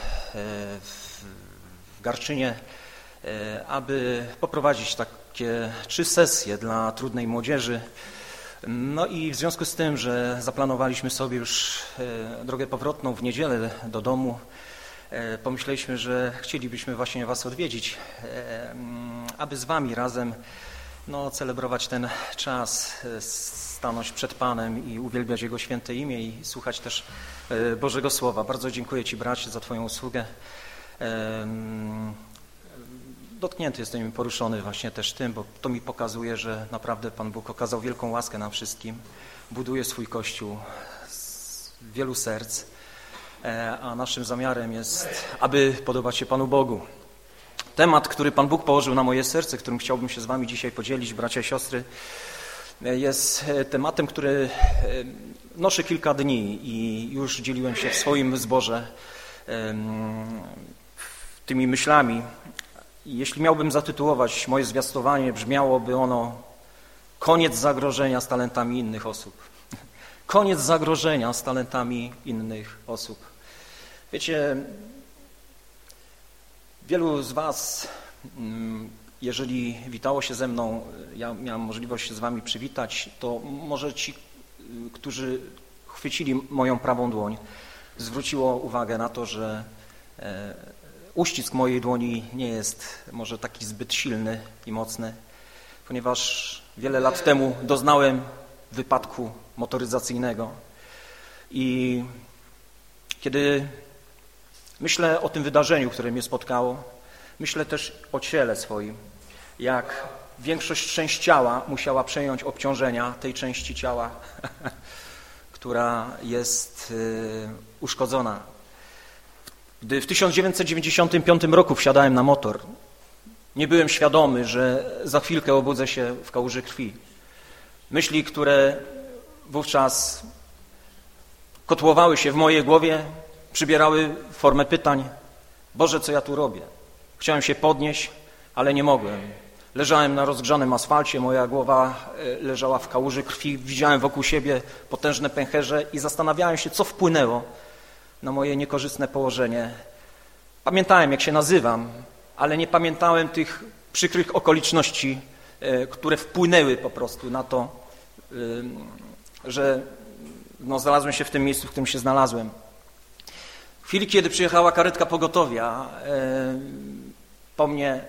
w, Garczynie, aby poprowadzić takie trzy sesje dla trudnej młodzieży. No i w związku z tym, że zaplanowaliśmy sobie już e, drogę powrotną w niedzielę do domu, e, pomyśleliśmy, że chcielibyśmy właśnie Was odwiedzić, e, mm, aby z Wami razem no, celebrować ten czas, stanąć przed Panem i uwielbiać Jego święte imię i słuchać też Bożego Słowa. Bardzo dziękuję Ci, bracie, za Twoją usługę. Dotknięty jestem i poruszony właśnie też tym, bo to mi pokazuje, że naprawdę Pan Bóg okazał wielką łaskę nam wszystkim. Buduje swój Kościół z wielu serc, e, a naszym zamiarem jest, aby podobać się Panu Bogu. Temat, który Pan Bóg położył na moje serce, którym chciałbym się z Wami dzisiaj podzielić, bracia i siostry, e, jest e, tematem, który noszę kilka dni i już dzieliłem się w swoim zborze tymi myślami. Jeśli miałbym zatytułować moje zwiastowanie, brzmiałoby ono Koniec zagrożenia z talentami innych osób. Koniec zagrożenia z talentami innych osób. Wiecie, wielu z Was, mm, jeżeli witało się ze mną, ja miałem możliwość się z Wami przywitać, to może ci, którzy chwycili moją prawą dłoń, zwróciło uwagę na to, że e, uścisk mojej dłoni nie jest może taki zbyt silny i mocny, ponieważ wiele lat temu doznałem wypadku motoryzacyjnego. I kiedy myślę o tym wydarzeniu, które mnie spotkało, myślę też o ciele swoim, jak większość część ciała musiała przejąć obciążenia tej części ciała, która jest y, uszkodzona gdy w 1995 roku wsiadałem na motor, nie byłem świadomy, że za chwilkę obudzę się w kałuży krwi. Myśli, które wówczas kotłowały się w mojej głowie, przybierały formę pytań. Boże, co ja tu robię? Chciałem się podnieść, ale nie mogłem. Leżałem na rozgrzanym asfalcie, moja głowa e, leżała w kałuży krwi, widziałem wokół siebie potężne pęcherze i zastanawiałem się, co wpłynęło na moje niekorzystne położenie. Pamiętałem, jak się nazywam, ale nie pamiętałem tych przykrych okoliczności, e, które wpłynęły po prostu na to, e, że no, znalazłem się w tym miejscu, w którym się znalazłem. W chwili, kiedy przyjechała karetka pogotowia, e, po mnie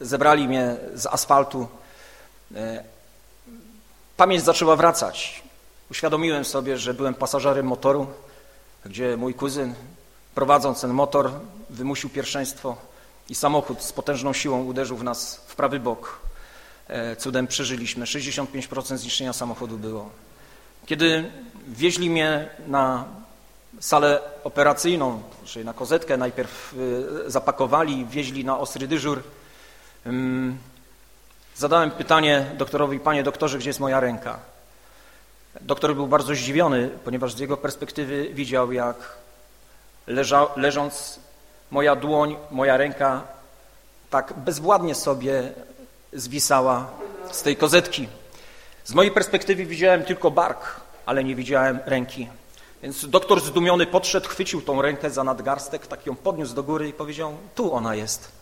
zebrali mnie z asfaltu, Pamięć zaczęła wracać. Uświadomiłem sobie, że byłem pasażerem motoru, gdzie mój kuzyn, prowadząc ten motor, wymusił pierwszeństwo i samochód z potężną siłą uderzył w nas w prawy bok. E, Cudem przeżyliśmy. 65% zniszczenia samochodu było. Kiedy wieźli mnie na salę operacyjną, czyli na kozetkę, najpierw y, zapakowali, wieźli na ostry dyżur, ym, zadałem pytanie doktorowi, panie doktorze, gdzie jest moja ręka? Doktor był bardzo zdziwiony, ponieważ z jego perspektywy widział, jak leża, leżąc moja dłoń, moja ręka tak bezwładnie sobie zwisała z tej kozetki. Z mojej perspektywy widziałem tylko bark, ale nie widziałem ręki. Więc doktor zdumiony podszedł, chwycił tą rękę za nadgarstek, tak ją podniósł do góry i powiedział, tu ona jest.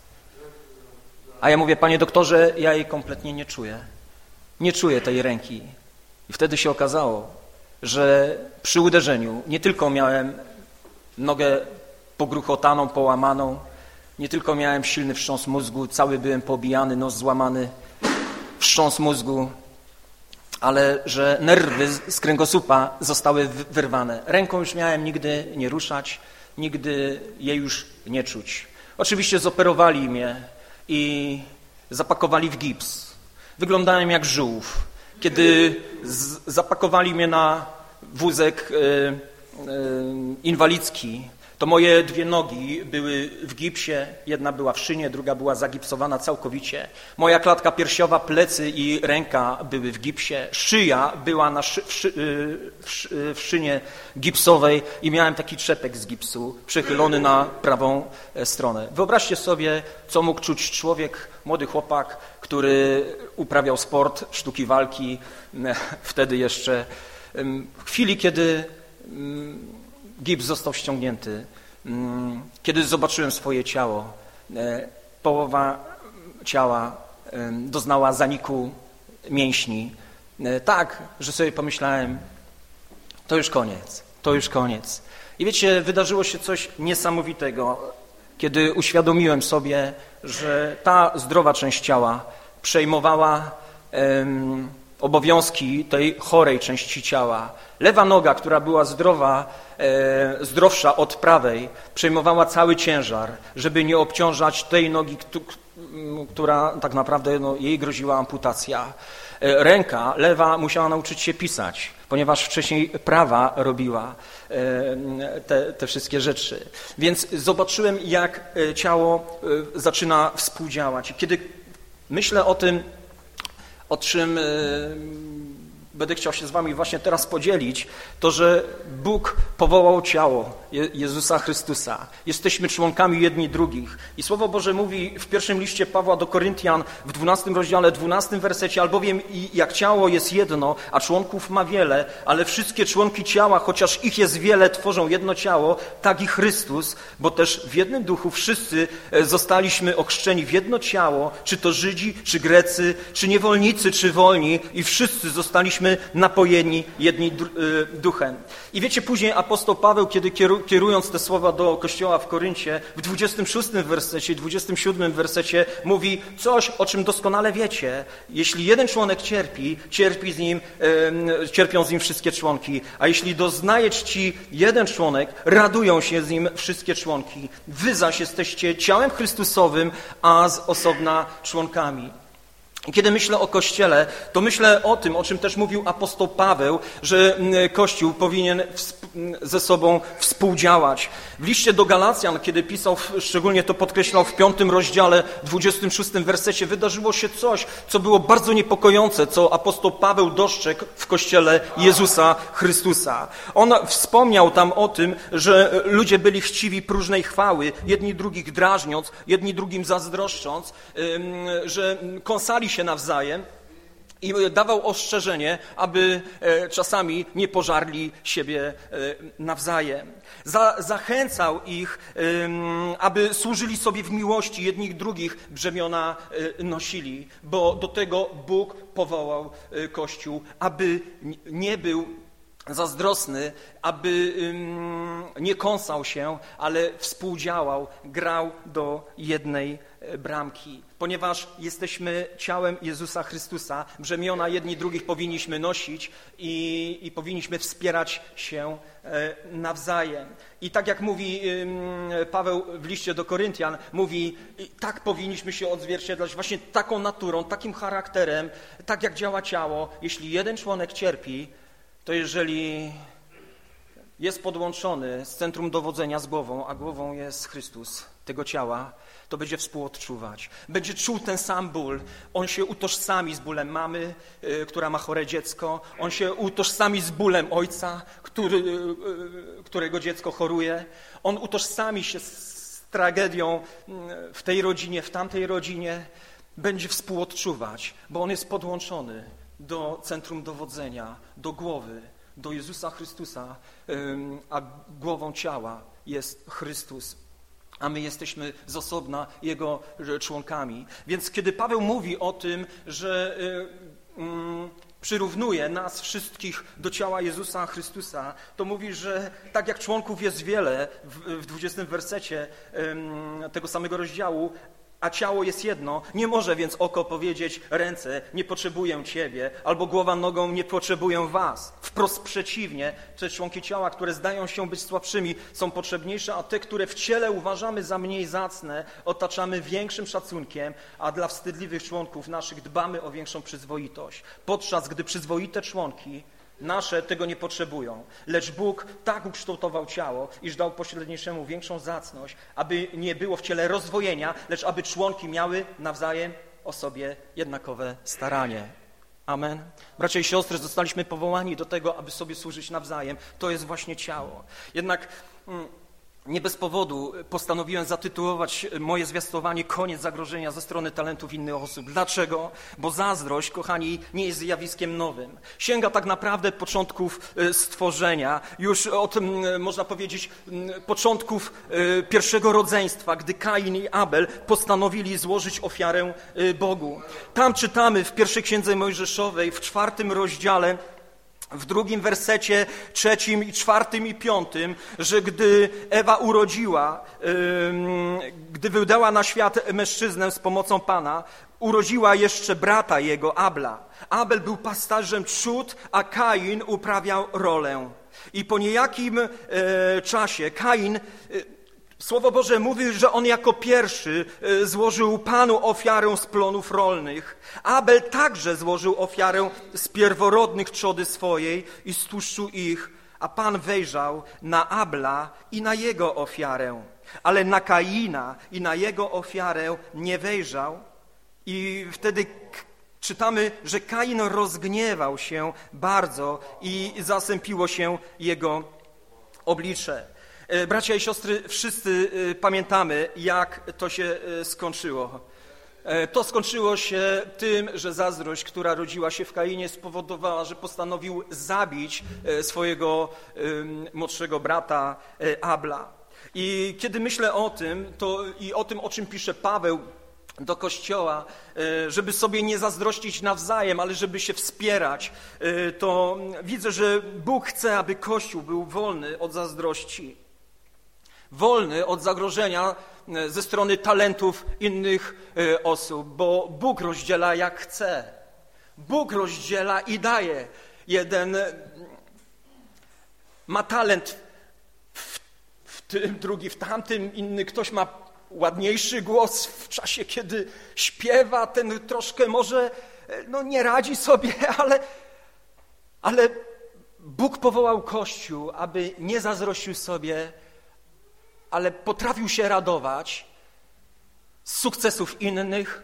A ja mówię, panie doktorze, ja jej kompletnie nie czuję. Nie czuję tej ręki. I wtedy się okazało, że przy uderzeniu nie tylko miałem nogę pogruchotaną, połamaną, nie tylko miałem silny wstrząs mózgu, cały byłem pobijany, nos złamany, wstrząs mózgu, ale że nerwy z kręgosłupa zostały wyrwane. Ręką już miałem nigdy nie ruszać, nigdy jej już nie czuć. Oczywiście zoperowali mnie i zapakowali w gips. Wyglądałem jak żółw. Kiedy zapakowali mnie na wózek y, y, inwalidzki, to moje dwie nogi były w gipsie, jedna była w szynie, druga była zagipsowana całkowicie. Moja klatka piersiowa, plecy i ręka były w gipsie, szyja była na szy, w, szy, y, w, szy, y, w szynie gipsowej i miałem taki trzepek z gipsu przychylony na prawą e, stronę. Wyobraźcie sobie, co mógł czuć człowiek, młody chłopak, który uprawiał sport, sztuki walki, wtedy jeszcze. W chwili, kiedy gips został ściągnięty. Mm, kiedy zobaczyłem swoje ciało, e, połowa ciała doznała zaniku mięśni. E, tak, że sobie pomyślałem, to już koniec, to już koniec. I wiecie, wydarzyło się coś niesamowitego, kiedy uświadomiłem sobie, że ta zdrowa część ciała przejmowała obowiązki tej chorej części ciała. Lewa noga, która była zdrowa, e, zdrowsza od prawej, przejmowała cały ciężar, żeby nie obciążać tej nogi, która tak naprawdę no, jej groziła amputacja. E, ręka lewa musiała nauczyć się pisać, ponieważ wcześniej prawa robiła e, te, te wszystkie rzeczy. Więc zobaczyłem, jak e, ciało e, zaczyna współdziałać. Kiedy myślę o tym, o czym e, będę chciał się z wami właśnie teraz podzielić, to że Bóg powołał ciało Jezusa Chrystusa. Jesteśmy członkami jedni drugich. I Słowo Boże mówi w pierwszym liście Pawła do Koryntian w 12 rozdziale, 12 wersecie, albowiem jak ciało jest jedno, a członków ma wiele, ale wszystkie członki ciała, chociaż ich jest wiele, tworzą jedno ciało, tak i Chrystus, bo też w jednym duchu wszyscy e, zostaliśmy ochrzczeni w jedno ciało, czy to Żydzi, czy Grecy, czy niewolnicy, czy wolni i wszyscy zostaliśmy napojeni jedni y, duchem. I wiecie, później apostoł Paweł, kiedy kierując te słowa do kościoła w Koryncie, w 26 wersecie, 27 wersecie mówi coś, o czym doskonale wiecie. Jeśli jeden członek cierpi, cierpi z nim, cierpią z nim wszystkie członki, a jeśli doznaje czci jeden członek, radują się z nim wszystkie członki. Wy zaś jesteście ciałem Chrystusowym, a z osobna członkami. Kiedy myślę o Kościele, to myślę o tym, o czym też mówił apostoł Paweł, że mm, Kościół powinien ze sobą współdziałać. W liście do Galacjan, kiedy pisał, szczególnie to podkreślał w piątym rozdziale, 26 wersecie, wydarzyło się coś, co było bardzo niepokojące, co apostoł Paweł dostrzegł w Kościele Jezusa Chrystusa. On wspomniał tam o tym, że ludzie byli chciwi próżnej chwały, jedni drugich drażniąc, jedni drugim zazdroszcząc, że kąsali się nawzajem i dawał ostrzeżenie, aby e, czasami nie pożarli siebie e, nawzajem. zachęcał ich, aby służyli sobie w miłości jednych drugich, brzemiona e, nosili, bo do tego Bóg powołał Kościół, aby nie był zazdrosny, aby nie kąsał się, ale współdziałał, grał do jednej e, bramki. Ponieważ jesteśmy ciałem Jezusa Chrystusa, brzemiona jedni drugich powinniśmy nosić i, i powinniśmy wspierać się e, nawzajem. I tak jak mówi Paweł w liście do Koryntian, mówi, tak powinniśmy się odzwierciedlać właśnie taką naturą, takim charakterem, tak jak działa ciało. Jeśli jeden członek cierpi, to jeżeli jest podłączony z centrum dowodzenia z głową, a głową jest Chrystus, tego ciała, to będzie współodczuwać. Będzie czuł ten sam ból. On się utożsami z bólem mamy, y, która ma chore dziecko. On się utożsami z bólem ojca, który, y, y, którego dziecko choruje. On utożsami się z tragedią y, w tej rodzinie, w tamtej rodzinie. Będzie współodczuwać, bo on jest podłączony do centrum dowodzenia, do głowy, do Jezusa Chrystusa, a głową ciała jest Chrystus a my jesteśmy z osobna Jego członkami. Więc kiedy Paweł mówi o tym, że y, mm, przyrównuje nas wszystkich do ciała Jezusa Chrystusa, to mówi, że tak jak członków jest wiele w, w 20 wersecie tego samego rozdziału, a ciało jest jedno, nie może więc oko powiedzieć ręce, nie potrzebuję ciebie, albo głowa nogą, nie potrzebuję was. Wprost przeciwnie, te członki ciała, które zdają się być słabszymi, są potrzebniejsze, a te, które w ciele uważamy za mniej zacne, otaczamy większym szacunkiem, a dla wstydliwych członków naszych dbamy o większą przyzwoitość. Podczas gdy przyzwoite członki Nasze tego nie potrzebują, lecz Bóg tak ukształtował ciało, iż dał pośredniejszemu większą zacność, aby nie było w ciele rozwojenia, lecz aby członki miały nawzajem o sobie jednakowe staranie. Amen. Bracia i siostry, zostaliśmy powołani do tego, aby sobie służyć nawzajem. To jest właśnie ciało. Jednak mm, nie bez powodu postanowiłem zatytułować moje zwiastowanie Koniec zagrożenia ze strony talentów innych osób. Dlaczego? Bo zazdrość, kochani, nie jest zjawiskiem nowym. Sięga tak naprawdę początków e, stworzenia, już od, można powiedzieć, początków e, pierwszego rodzeństwa, gdy Kain i Abel postanowili złożyć ofiarę e, Bogu. Tam czytamy w pierwszej księdze Mojżeszowej, w czwartym rozdziale, w drugim wersecie, trzecim i czwartym i piątym, że gdy Ewa urodziła, gdy wydała na świat mężczyznę z pomocą Pana, urodziła jeszcze brata jego, Abla. Abel był pasterzem trzód, a Kain uprawiał rolę. I po niejakim e, czasie Kain e, Słowo Boże mówi, że on jako pierwszy e, złożył Panu ofiarę z plonów rolnych. Abel także złożył ofiarę z pierworodnych trzody swojej i z ich, a Pan wejrzał na Abla i na jego ofiarę, ale na Kaina i na jego ofiarę nie wejrzał. I wtedy czytamy, że Kain rozgniewał się bardzo i zasępiło się jego oblicze. E, bracia i siostry, wszyscy e, pamiętamy, jak to się e, skończyło. To skończyło się tym, że zazdrość, która rodziła się w Kainie, spowodowała, że postanowił zabić swojego młodszego brata Abla. I kiedy myślę o tym, to i o tym, o czym pisze Paweł do kościoła, żeby sobie nie zazdrościć nawzajem, ale żeby się wspierać, to widzę, że Bóg chce, aby Kościół był wolny od zazdrości wolny od zagrożenia e, ze strony talentów innych e, osób, bo Bóg rozdziela jak chce. Bóg rozdziela i daje. Jeden e, ma talent w, w tym, drugi w tamtym, inny ktoś ma ładniejszy głos w czasie, kiedy śpiewa, ten troszkę może no, nie radzi sobie, ale, ale Bóg powołał Kościół, aby nie zazdrościł sobie ale potrafił się radować z sukcesów innych,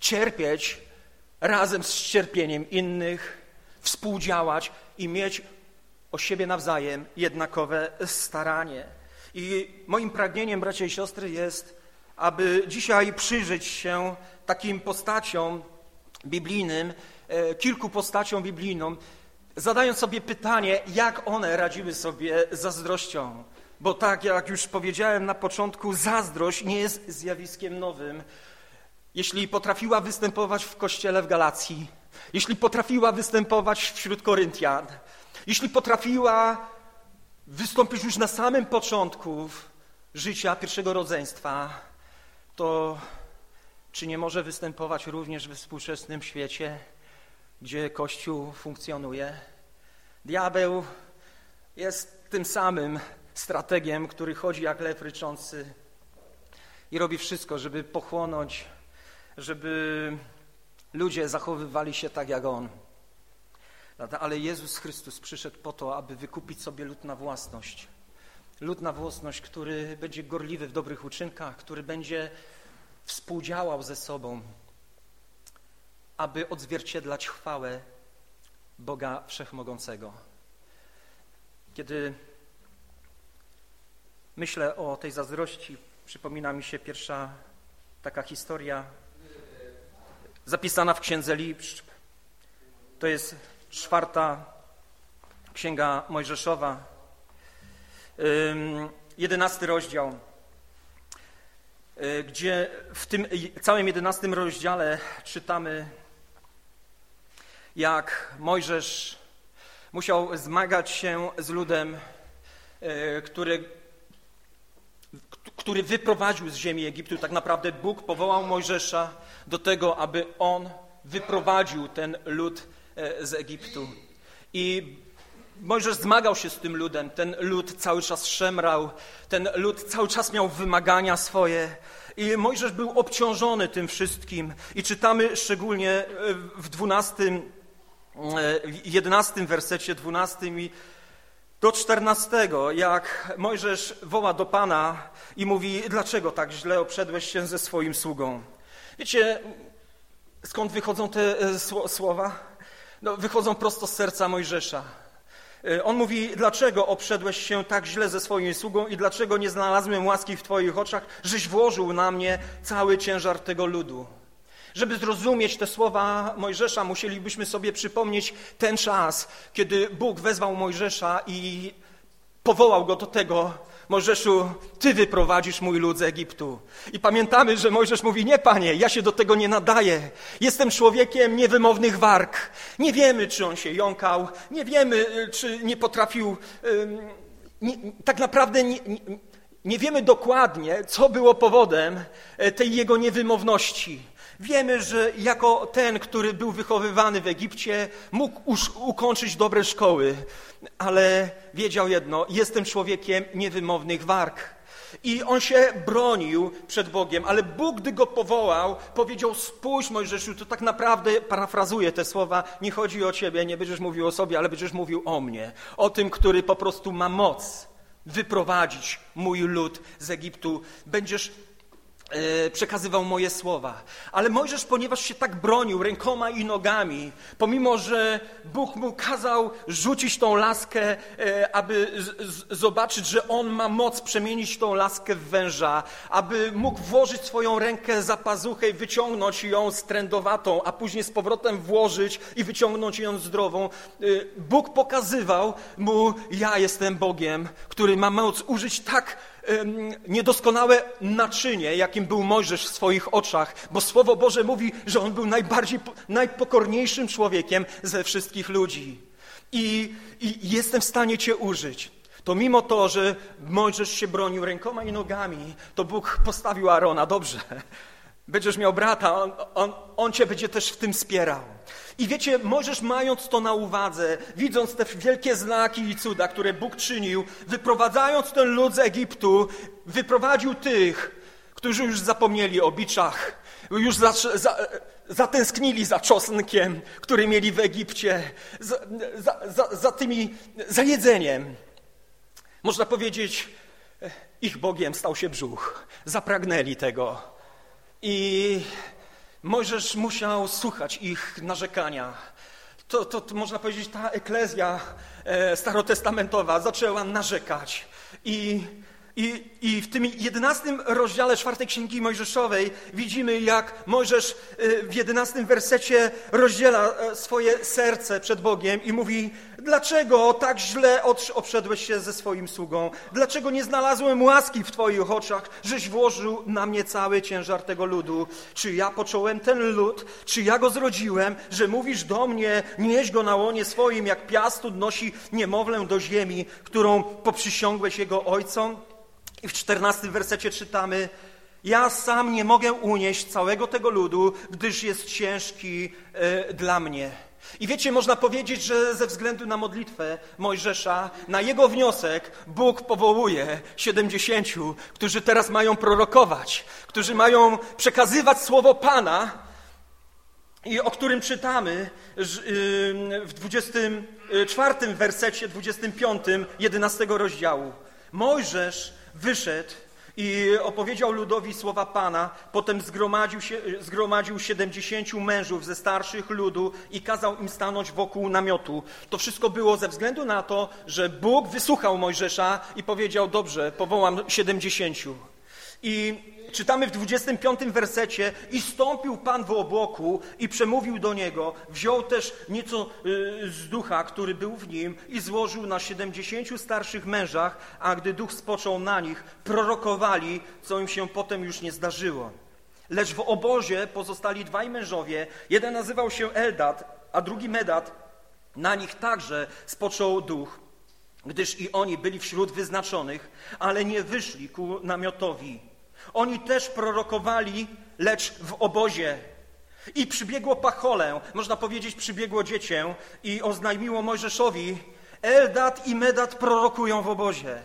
cierpieć razem z cierpieniem innych, współdziałać i mieć o siebie nawzajem jednakowe staranie. I moim pragnieniem, bracia i siostry, jest, aby dzisiaj przyjrzeć się takim postaciom biblijnym, e, kilku postaciom biblijnym, zadając sobie pytanie, jak one radziły sobie z zazdrością. Bo tak jak już powiedziałem na początku, zazdrość nie jest zjawiskiem nowym. Jeśli potrafiła występować w kościele w Galacji, jeśli potrafiła występować wśród Koryntian, jeśli potrafiła wystąpić już na samym początku życia pierwszego rodzeństwa, to czy nie może występować również we współczesnym świecie, gdzie Kościół funkcjonuje? Diabeł jest tym samym strategiem, który chodzi jak lew ryczący i robi wszystko, żeby pochłonąć, żeby ludzie zachowywali się tak jak on. Ale Jezus Chrystus przyszedł po to, aby wykupić sobie lud na własność. Lud na własność, który będzie gorliwy w dobrych uczynkach, który będzie współdziałał ze sobą, aby odzwierciedlać chwałę Boga Wszechmogącego. Kiedy myślę o tej zazdrości, przypomina mi się pierwsza taka historia zapisana w Księdze Liczb. To jest czwarta Księga Mojżeszowa, jedenasty rozdział, y, gdzie w tym całym jedenastym rozdziale czytamy, jak Mojżesz musiał zmagać się z ludem, y, który, który wyprowadził z ziemi Egiptu. Tak naprawdę Bóg powołał Mojżesza do tego, aby on wyprowadził ten lud e, z Egiptu. I Mojżesz zmagał się z tym ludem, ten lud cały czas szemrał, ten lud cały czas miał wymagania swoje. I Mojżesz był obciążony tym wszystkim. I czytamy szczególnie e, w 12, 11 e, wersecie, 12 i do 14, jak Mojżesz woła do Pana i mówi, dlaczego tak źle obszedłeś się ze swoim sługą? Wiecie, skąd wychodzą te e, słowa? No, wychodzą prosto z serca Mojżesza. E, on mówi, dlaczego obszedłeś się tak źle ze swoją sługą i dlaczego nie znalazłem łaski w Twoich oczach, żeś włożył na mnie cały ciężar tego ludu. Żeby zrozumieć te słowa Mojżesza, musielibyśmy sobie przypomnieć ten czas, kiedy Bóg wezwał Mojżesza i powołał go do tego, Mojżeszu, Ty wyprowadzisz mój lud z Egiptu. I pamiętamy, że Mojżesz mówi, nie Panie, ja się do tego nie nadaję. Jestem człowiekiem niewymownych warg. Nie wiemy, czy on się jąkał, nie wiemy, czy nie potrafił... Nie, tak naprawdę nie, nie, nie wiemy dokładnie, co było powodem e, tej jego niewymowności. Wiemy, że jako ten, który był wychowywany w Egipcie, mógł ukończyć dobre szkoły, ale wiedział jedno: jestem człowiekiem niewymownych warg. I on się bronił przed Bogiem, ale Bóg, gdy go powołał, powiedział: Spójrz, Mojżeszu, to tak naprawdę parafrazuję te słowa. Nie chodzi o ciebie, nie będziesz mówił o sobie, ale będziesz mówił o mnie. O tym, który po prostu ma moc wyprowadzić mój lud z Egiptu. Będziesz przekazywał moje słowa. Ale Mojżesz, ponieważ się tak bronił rękoma i nogami, pomimo że Bóg mu kazał rzucić tą laskę, e, aby zobaczyć, że on ma moc przemienić tą laskę w węża, aby mógł włożyć swoją rękę za pazuchę i wyciągnąć ją strędowatą, a później z powrotem włożyć i wyciągnąć ją zdrową, e, Bóg pokazywał mu, ja jestem Bogiem, który ma moc użyć tak niedoskonałe naczynie, jakim był Mojżesz w swoich oczach, bo Słowo Boże mówi, że on był najbardziej, najpokorniejszym człowiekiem ze wszystkich ludzi. I, I jestem w stanie Cię użyć. To mimo to, że Mojżesz się bronił rękoma i nogami, to Bóg postawił Arona. Dobrze, będziesz miał brata, on, on, on Cię będzie też w tym wspierał. I wiecie, możesz mając to na uwadze, widząc te wielkie znaki i cuda, które Bóg czynił, wyprowadzając ten lud z Egiptu, wyprowadził tych, którzy już zapomnieli o biczach, już za, za, zatęsknili za czosnkiem, który mieli w Egipcie, za, za, za tymi, za jedzeniem. Można powiedzieć, ich Bogiem stał się brzuch. Zapragnęli tego. I Mojżesz musiał słuchać ich narzekania. To, to, to można powiedzieć, ta eklezja e, starotestamentowa zaczęła narzekać. I I, I w tym jedenastym rozdziale czwartej Księgi Mojżeszowej widzimy, jak Mojżesz y, w jedenastym wersecie rozdziela e, swoje serce przed Bogiem i mówi, dlaczego tak źle obszedłeś się ze swoim sługą? Dlaczego nie znalazłem łaski w Twoich oczach, żeś włożył na mnie cały ciężar tego ludu? Czy ja począłem ten lud? Czy ja go zrodziłem, że mówisz do mnie, nieś go na łonie swoim, jak piastud nosi niemowlę do ziemi, którą poprzysiągłeś jego ojcom? I w czternastym wersecie czytamy, ja sam nie mogę unieść całego tego ludu, gdyż jest ciężki e, dla mnie. I wiecie, można powiedzieć, że ze względu na modlitwę Mojżesza, na jego wniosek, Bóg powołuje siedemdziesięciu, którzy teraz mają prorokować, którzy mają przekazywać słowo Pana, i o którym czytamy w 24 wersecie, 25, 11 rozdziału. Mojżesz wyszedł i opowiedział ludowi słowa Pana, potem zgromadził, się, zgromadził 70 mężów ze starszych ludu i kazał im stanąć wokół namiotu. To wszystko było ze względu na to, że Bóg wysłuchał Mojżesza i powiedział, dobrze, powołam 70. I czytamy w 25 wersecie i stąpił Pan w obłoku i przemówił do niego, wziął też nieco y, z ducha, który był w nim i złożył na 70 starszych mężach, a gdy duch spoczął na nich, prorokowali, co im się potem już nie zdarzyło. Lecz w obozie pozostali dwaj mężowie, jeden nazywał się Eldad, a drugi Medat, na nich także spoczął duch, gdyż i oni byli wśród wyznaczonych, ale nie wyszli ku namiotowi. Oni też prorokowali, lecz w obozie. I przybiegło pacholę, można powiedzieć przybiegło dziecię i oznajmiło Mojżeszowi, Eldad i Medat prorokują w obozie.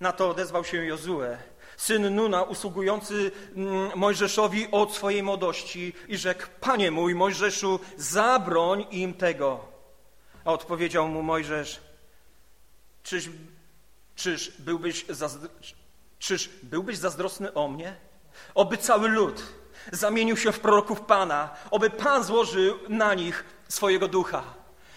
Na to odezwał się Jozue, syn Nuna, usługujący mm, Mojżeszowi od swojej młodości i rzekł, Panie mój Mojżeszu, zabroń im tego. A odpowiedział mu Mojżesz, czyż, czyż byłbyś zazdrosny, Czyż byłbyś zazdrosny o mnie? Oby cały lud zamienił się w proroków Pana, oby Pan złożył na nich swojego ducha.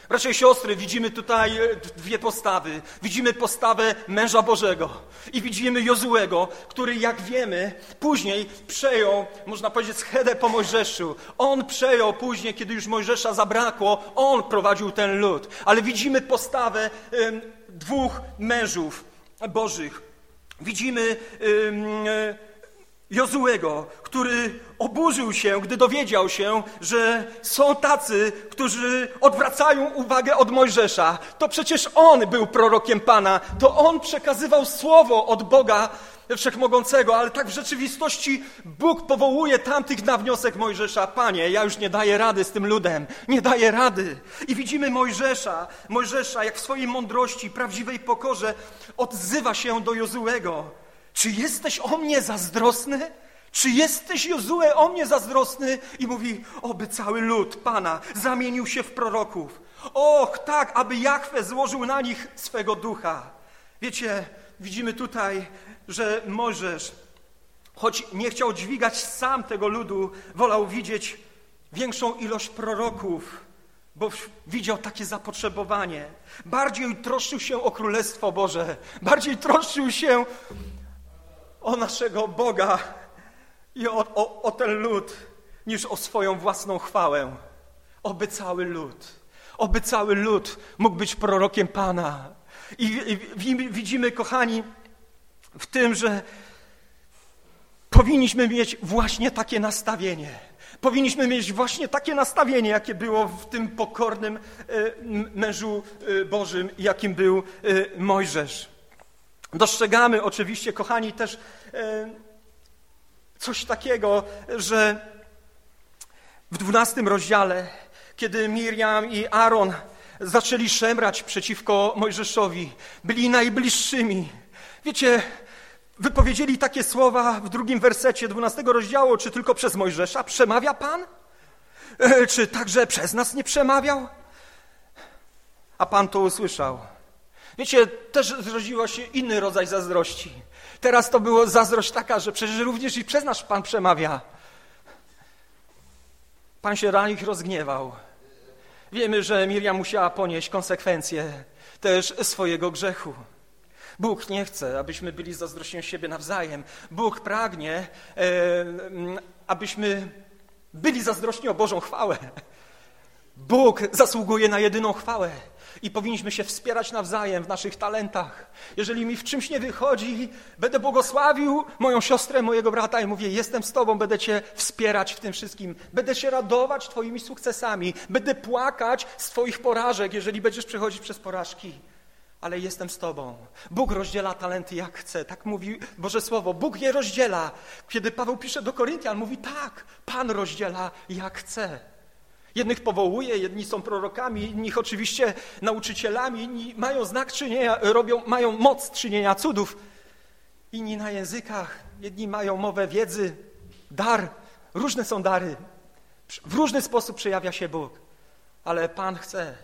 Bracia i siostry, widzimy tutaj e, dwie postawy. Widzimy postawę męża Bożego i widzimy Jozułego, który, jak wiemy, później przejął, można powiedzieć, schedę po Mojżeszu. On przejął później, kiedy już Mojżesza zabrakło, on prowadził ten lud. Ale widzimy postawę dwóch mężów Bożych. Widzimy yy, Jozułego, który oburzył się, gdy dowiedział się, że są tacy, którzy odwracają uwagę od Mojżesza. To przecież on był prorokiem Pana, to on przekazywał słowo od Boga Wszechmogącego, ale tak w rzeczywistości Bóg powołuje tamtych na wniosek Mojżesza. Panie, ja już nie daję rady z tym ludem, nie daję rady. I widzimy Mojżesza, Mojżesza, jak w swojej mądrości, prawdziwej pokorze odzywa się do Jozułego. Czy jesteś o mnie zazdrosny? Czy jesteś, Jozue, o mnie zazdrosny? I mówi, oby cały lud Pana zamienił się w proroków. Och, tak, aby Jachwę złożył na nich swego ducha. Wiecie, widzimy tutaj, że Mojżesz, choć nie chciał dźwigać sam tego ludu, wolał widzieć większą ilość proroków, bo widział takie zapotrzebowanie. Bardziej troszczył się o Królestwo Boże, bardziej troszczył się o naszego Boga i o, o, o ten lud, niż o swoją własną chwałę. Oby cały lud, oby cały lud mógł być prorokiem Pana. I, i, i widzimy, kochani, w tym, że powinniśmy mieć właśnie takie nastawienie. Powinniśmy mieć właśnie takie nastawienie, jakie było w tym pokornym e, mężu e, Bożym, jakim był e, Mojżesz. Dostrzegamy oczywiście, kochani, też coś takiego, że w dwunastym rozdziale, kiedy Miriam i Aaron zaczęli szemrać przeciwko Mojżeszowi, byli najbliższymi. Wiecie, wypowiedzieli takie słowa w drugim wersecie 12 rozdziału, czy tylko przez Mojżesza przemawia Pan? E, czy także przez nas nie przemawiał? A Pan to usłyszał. Wiecie, też zrodziło się inny rodzaj zazdrości. Teraz to było zazdrość taka, że przecież również i przez nas Pan przemawia. Pan się na nich rozgniewał. Wiemy, że Miriam musiała ponieść konsekwencje też swojego grzechu. Bóg nie chce, abyśmy byli zazdrością siebie nawzajem. Bóg pragnie, e, mm, abyśmy byli zazdrośni o Bożą chwałę. Bóg zasługuje na jedyną chwałę i powinniśmy się wspierać nawzajem w naszych talentach. Jeżeli mi w czymś nie wychodzi, będę błogosławił moją siostrę, mojego brata i mówię: Jestem z Tobą, będę Cię wspierać w tym wszystkim, będę się radować Twoimi sukcesami, będę płakać z Twoich porażek, jeżeli będziesz przechodzić przez porażki. Ale jestem z Tobą. Bóg rozdziela talenty jak chce. Tak mówi Boże Słowo. Bóg je rozdziela. Kiedy Paweł pisze do Koryntian, mówi tak, Pan rozdziela jak chce. Jednych powołuje, jedni są prorokami, inni oczywiście nauczycielami, inni mają znak czynienia, robią, mają moc czynienia cudów, inni na językach, jedni mają mowę wiedzy, dar, różne są dary. W różny sposób przejawia się Bóg, ale Pan chce,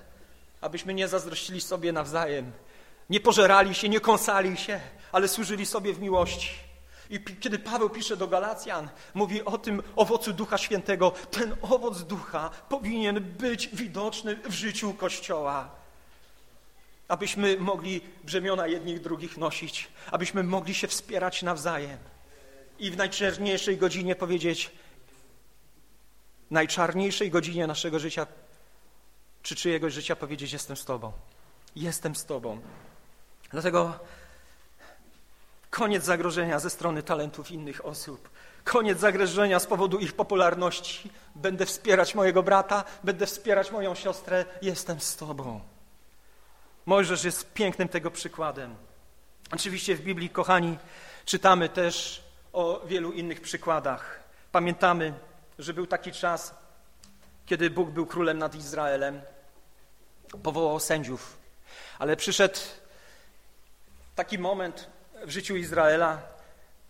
abyśmy nie zazdrościli sobie nawzajem, nie pożerali się, nie kąsali się, ale służyli sobie w miłości. I kiedy Paweł pisze do Galacjan, mówi o tym owocu Ducha Świętego, ten owoc Ducha powinien być widoczny w życiu Kościoła. Abyśmy mogli brzemiona jednych drugich nosić, abyśmy mogli się wspierać nawzajem. I w najczarniejszej godzinie powiedzieć, najczarniejszej godzinie naszego życia, czy czyjegoś życia powiedzieć, jestem z Tobą. Jestem z Tobą. Dlatego Koniec zagrożenia ze strony talentów innych osób. Koniec zagrożenia z powodu ich popularności. Będę wspierać mojego brata, będę wspierać moją siostrę. Jestem z Tobą. Mojżesz jest pięknym tego przykładem. Oczywiście w Biblii, kochani, czytamy też o wielu innych przykładach. Pamiętamy, że był taki czas, kiedy Bóg był królem nad Izraelem, powołał sędziów, ale przyszedł taki moment, w życiu Izraela.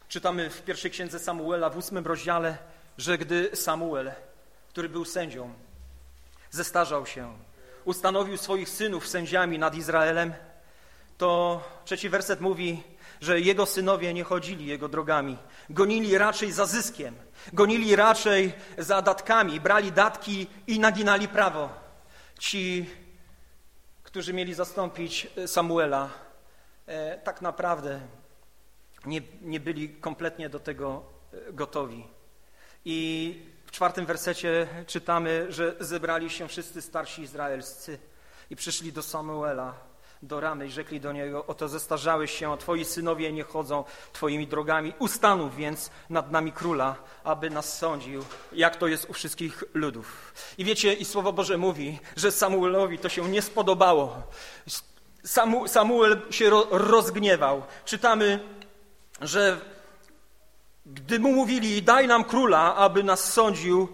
Czytamy w pierwszej księdze Samuela w ósmym rozdziale, że gdy Samuel, który był sędzią, zestarzał się, ustanowił swoich synów sędziami nad Izraelem, to trzeci werset mówi, że jego synowie nie chodzili jego drogami, gonili raczej za zyskiem, gonili raczej za datkami, brali datki i naginali prawo. Ci, którzy mieli zastąpić Samuela, tak naprawdę nie, nie byli kompletnie do tego e, gotowi. I w czwartym wersecie czytamy, że zebrali się wszyscy starsi izraelscy i przyszli do Samuela, do ramy i rzekli do niego, oto zestarzałeś się, a twoi synowie nie chodzą twoimi drogami. Ustanów więc nad nami króla, aby nas sądził, jak to jest u wszystkich ludów. I wiecie, i Słowo Boże mówi, że Samuelowi to się nie spodobało. Samu, Samuel się ro, rozgniewał. Czytamy że gdy mu mówili, daj nam króla, aby nas sądził,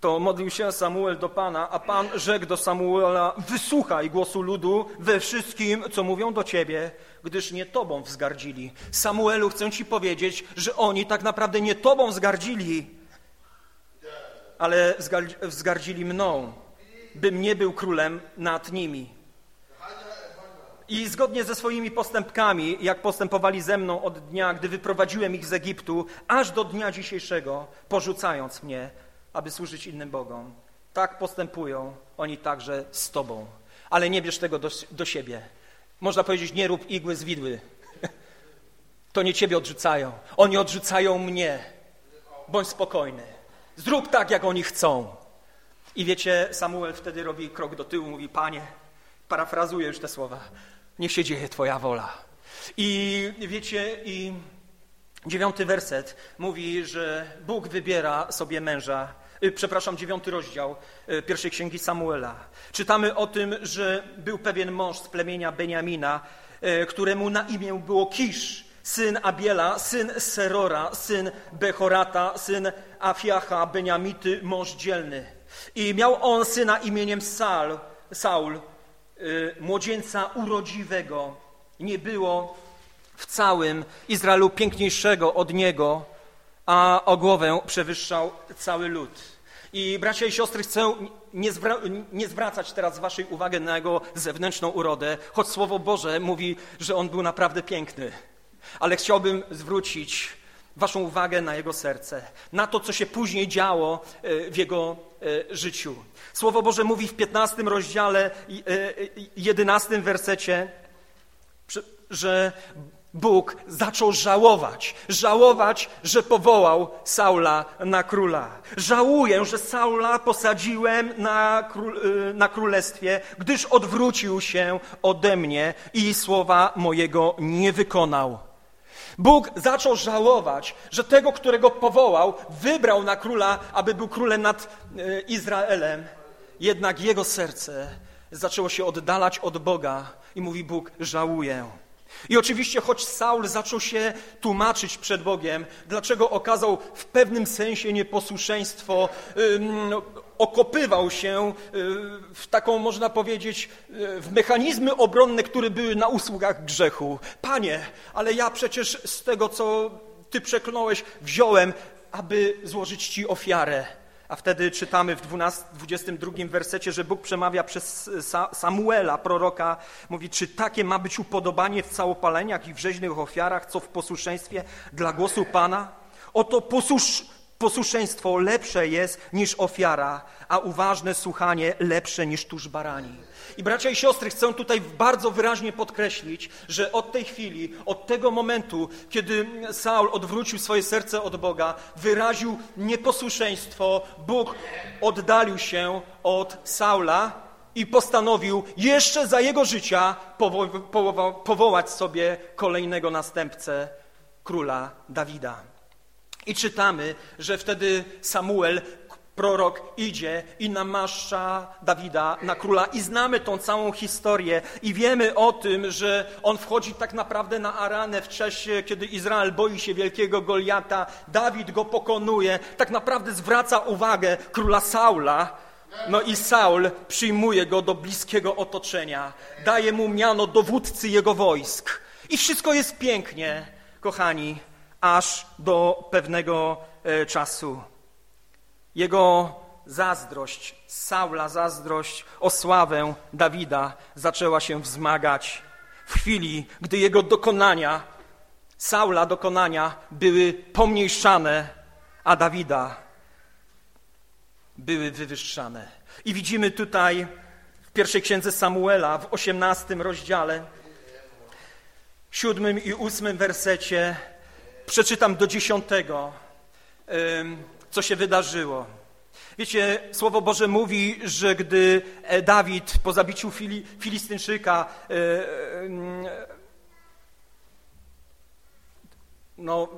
to modlił się Samuel do Pana, a Pan rzekł do Samuela, wysłuchaj głosu ludu we wszystkim, co mówią do Ciebie, gdyż nie Tobą wzgardzili. Samuelu, chcę Ci powiedzieć, że oni tak naprawdę nie Tobą wzgardzili, ale wzgardzili mną, bym nie był królem nad nimi. I zgodnie ze swoimi postępkami, jak postępowali ze mną od dnia, gdy wyprowadziłem ich z Egiptu, aż do dnia dzisiejszego, porzucając mnie, aby służyć innym Bogom. Tak postępują oni także z Tobą. Ale nie bierz tego do, do siebie. Można powiedzieć, nie rób igły z widły. To nie Ciebie odrzucają. Oni odrzucają mnie. Bądź spokojny. Zrób tak, jak oni chcą. I wiecie, Samuel wtedy robi krok do tyłu, mówi, Panie, parafrazuję już te słowa, niech się dzieje Twoja wola. I wiecie, i dziewiąty werset mówi, że Bóg wybiera sobie męża, y, przepraszam, dziewiąty rozdział y, pierwszej księgi Samuela. Czytamy o tym, że był pewien mąż z plemienia Beniamina, y, któremu na imię było Kisz, syn Abiela, syn Serora, syn Bechorata, syn Afiacha, Beniamity, mąż dzielny. I miał on syna imieniem Saul, Saul młodzieńca urodziwego nie było w całym Izraelu piękniejszego od niego, a o głowę przewyższał cały lud. I bracia i siostry, chcę nie, zwra nie, zwracać teraz waszej uwagi na jego zewnętrzną urodę, choć Słowo Boże mówi, że on był naprawdę piękny. Ale chciałbym zwrócić waszą uwagę na jego serce, na to, co się później działo y, w jego y, życiu. Słowo Boże mówi w 15 rozdziale, 11 e, wersecie, że Bóg zaczął żałować, żałować, że powołał Saula na króla. Żałuję, że Saula posadziłem na, król, y, na królestwie, gdyż odwrócił się ode mnie i słowa mojego nie wykonał. Bóg zaczął żałować, że tego, którego powołał, wybrał na króla, aby był królem nad y, Izraelem. Jednak jego serce zaczęło się oddalać od Boga i mówi Bóg, żałuję. I oczywiście, choć Saul zaczął się tłumaczyć przed Bogiem, dlaczego okazał w pewnym sensie nieposłuszeństwo, okopywał się y, w taką, można powiedzieć, y, w mechanizmy obronne, które były na usługach grzechu. Panie, ale ja przecież z tego, co Ty przekląłeś, wziąłem, aby złożyć Ci ofiarę. A wtedy czytamy w 12, 22 wersecie, że Bóg przemawia przez Samuela, proroka, mówi, czy takie ma być upodobanie w całopaleniach i w rzeźnych ofiarach, co w posłuszeństwie dla głosu Pana? Oto posłusz, posłuszeństwo lepsze jest niż ofiara, a uważne słuchanie lepsze niż tuż barani. I bracia i siostry, chcę tutaj bardzo wyraźnie podkreślić, że od tej chwili, od tego momentu, kiedy Saul odwrócił swoje serce od Boga, wyraził nieposłuszeństwo, Bóg oddalił się od Saula i postanowił jeszcze za jego życia powo powo powołać sobie kolejnego następcę króla Dawida. I czytamy, że wtedy Samuel prorok idzie i namaszcza Dawida na króla. I znamy tą całą historię i wiemy o tym, że on wchodzi tak naprawdę na aranę w czasie, kiedy Izrael boi się wielkiego Goliata, Dawid go pokonuje, tak naprawdę zwraca uwagę króla Saula, no i Saul przyjmuje go do bliskiego otoczenia, daje mu miano dowódcy jego wojsk. I wszystko jest pięknie, kochani, aż do pewnego e, czasu. Jego zazdrość, Saula zazdrość o sławę Dawida zaczęła się wzmagać w chwili, gdy jego dokonania, Saula dokonania były pomniejszane, a Dawida były wywyższane. I widzimy tutaj w pierwszej księdze Samuela, w osiemnastym rozdziale, siódmym i ósmym wersecie, przeczytam do dziesiątego co się wydarzyło. Wiecie, Słowo Boże mówi, że gdy e, Dawid po zabiciu Fili, Filistynczyka e, no,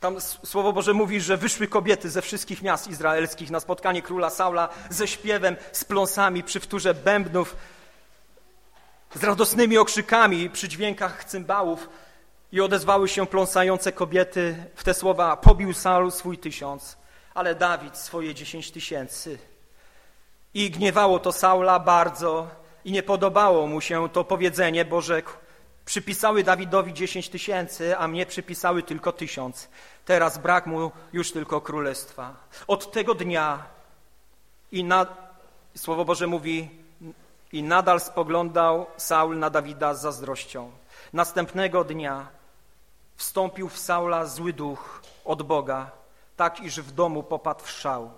tam Słowo Boże mówi, że wyszły kobiety ze wszystkich miast izraelskich na spotkanie króla Saula ze śpiewem, z pląsami przy wtórze bębnów, z radosnymi okrzykami przy dźwiękach cymbałów i odezwały się pląsające kobiety w te słowa pobił Saul swój tysiąc ale Dawid swoje dziesięć tysięcy. I gniewało to Saula bardzo i nie podobało mu się to powiedzenie, bo rzekł, przypisały Dawidowi dziesięć tysięcy, a mnie przypisały tylko tysiąc. Teraz brak mu już tylko królestwa. Od tego dnia i na, Słowo Boże mówi, i nadal spoglądał Saul na Dawida z zazdrością. Następnego dnia wstąpił w Saula zły duch od Boga, tak iż w domu popadł w szał.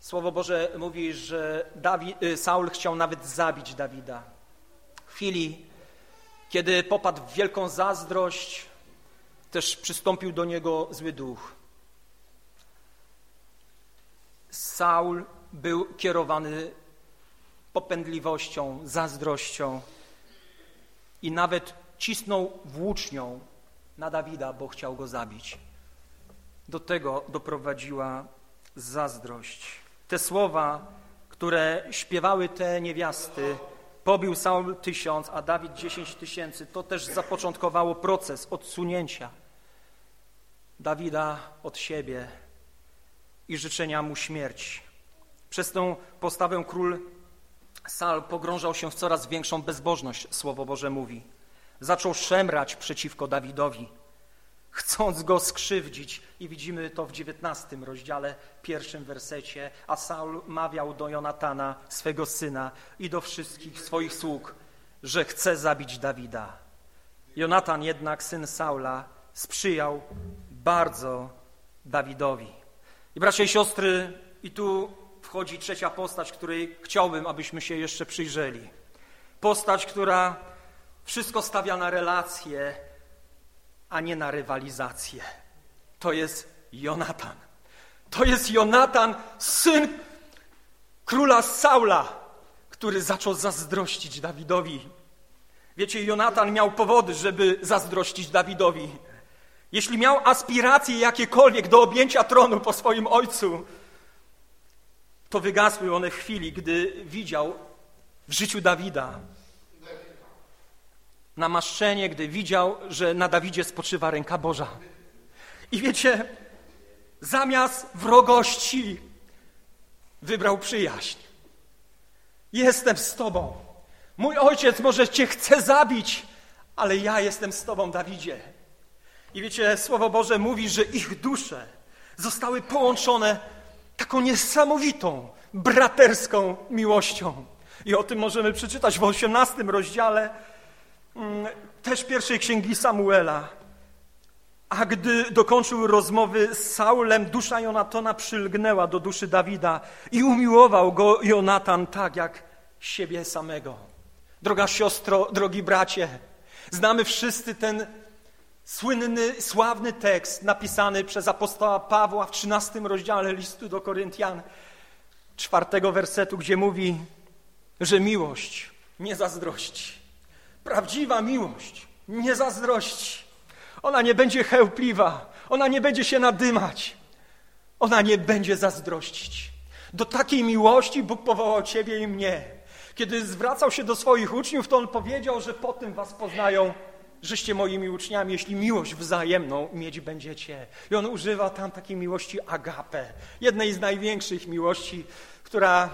Słowo Boże mówi, że Dawid, y, Saul chciał nawet zabić Dawida. W chwili, kiedy popadł w wielką zazdrość, też przystąpił do niego zły duch. Saul był kierowany popędliwością, zazdrością i nawet cisnął włócznią na Dawida, bo chciał go zabić. Do tego doprowadziła zazdrość. Te słowa, które śpiewały te niewiasty, pobił Saul tysiąc, a Dawid dziesięć tysięcy, to też zapoczątkowało proces odsunięcia Dawida od siebie i życzenia mu śmierci. Przez tę postawę król Sal pogrążał się w coraz większą bezbożność, Słowo Boże mówi. Zaczął szemrać przeciwko Dawidowi chcąc go skrzywdzić. I widzimy to w dziewiętnastym rozdziale, pierwszym wersecie. A Saul mawiał do Jonatana, swego syna i do wszystkich swoich sług, że chce zabić Dawida. Jonatan jednak, syn Saula, sprzyjał bardzo Dawidowi. I bracia i siostry, i tu wchodzi trzecia postać, której chciałbym, abyśmy się jeszcze przyjrzeli. Postać, która Wszystko stawia na relacje, a nie na rywalizację. To jest Jonatan. To jest Jonatan, syn króla Saula, który zaczął zazdrościć Dawidowi. Wiecie, Jonatan miał powody, żeby zazdrościć Dawidowi. Jeśli miał aspiracje jakiekolwiek do objęcia tronu po swoim ojcu, to wygasły one w chwili, gdy widział w życiu Dawida namaszczenie, gdy widział, że na Dawidzie spoczywa ręka Boża. I wiecie, zamiast wrogości wybrał przyjaźń. Jestem z Tobą. Mój ojciec może Cię chce zabić, ale ja jestem z Tobą, Dawidzie. I wiecie, Słowo Boże mówi, że ich dusze zostały połączone taką niesamowitą, braterską miłością. I o tym możemy przeczytać w 18 rozdziale też pierwszej księgi Samuela. A gdy dokończył rozmowy z Saulem, dusza Jonatana przylgnęła do duszy Dawida i umiłował go Jonatan tak jak siebie samego. Droga siostro, drogi bracie, znamy wszyscy ten słynny, sławny tekst napisany przez apostoła Pawła w 13 rozdziale listu do Koryntian, czwartego wersetu, gdzie mówi, że miłość nie zazdrości. Prawdziwa miłość nie zazdrości. Ona nie będzie chełpliwa, ona nie będzie się nadymać, ona nie będzie zazdrościć. Do takiej miłości Bóg powołał Ciebie i mnie. Kiedy zwracał się do swoich uczniów, to On powiedział, że po tym Was poznają, żeście moimi uczniami, jeśli miłość wzajemną mieć będziecie. I On używa tam takiej miłości agape, jednej z największych miłości, która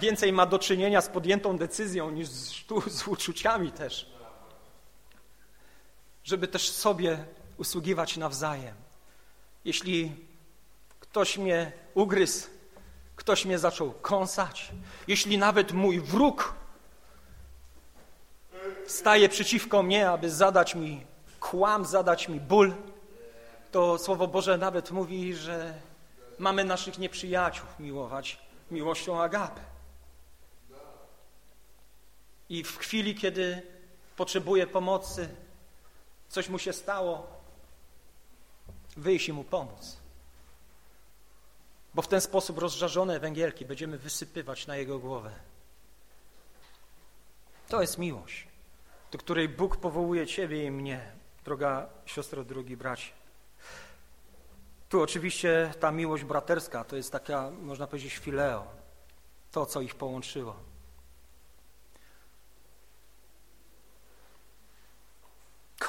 więcej ma do czynienia z podjętą decyzją niż z, z uczuciami też żeby też sobie usługiwać nawzajem. Jeśli ktoś mnie ugryzł, ktoś mnie zaczął kąsać, jeśli nawet mój wróg staje przeciwko mnie, aby zadać mi kłam, zadać mi ból, to Słowo Boże nawet mówi, że mamy naszych nieprzyjaciół miłować miłością agapę. I w chwili, kiedy potrzebuję pomocy, coś mu się stało, wyjść i mu pomóc. Bo w ten sposób rozżarzone węgielki będziemy wysypywać na jego głowę. To jest miłość, do której Bóg powołuje Ciebie i mnie, droga siostro, drugi bracie. Tu oczywiście ta miłość braterska to jest taka, można powiedzieć, fileo, to, co ich połączyło.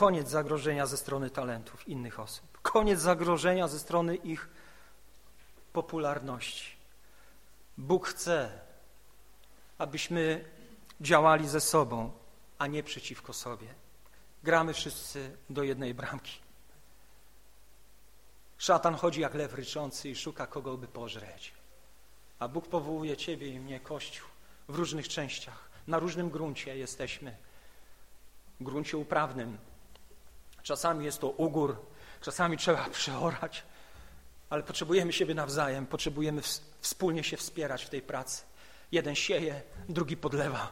Koniec zagrożenia ze strony talentów innych osób. Koniec zagrożenia ze strony ich popularności. Bóg chce, abyśmy działali ze sobą, a nie przeciwko sobie. Gramy wszyscy do jednej bramki. Szatan chodzi jak lew ryczący i szuka kogo by pożreć. A Bóg powołuje Ciebie i mnie, Kościół, w różnych częściach. Na różnym gruncie jesteśmy. Gruncie uprawnym, Czasami jest to ugór, czasami trzeba przeorać, ale potrzebujemy siebie nawzajem, potrzebujemy wspólnie się wspierać w tej pracy. Jeden sieje, drugi podlewa,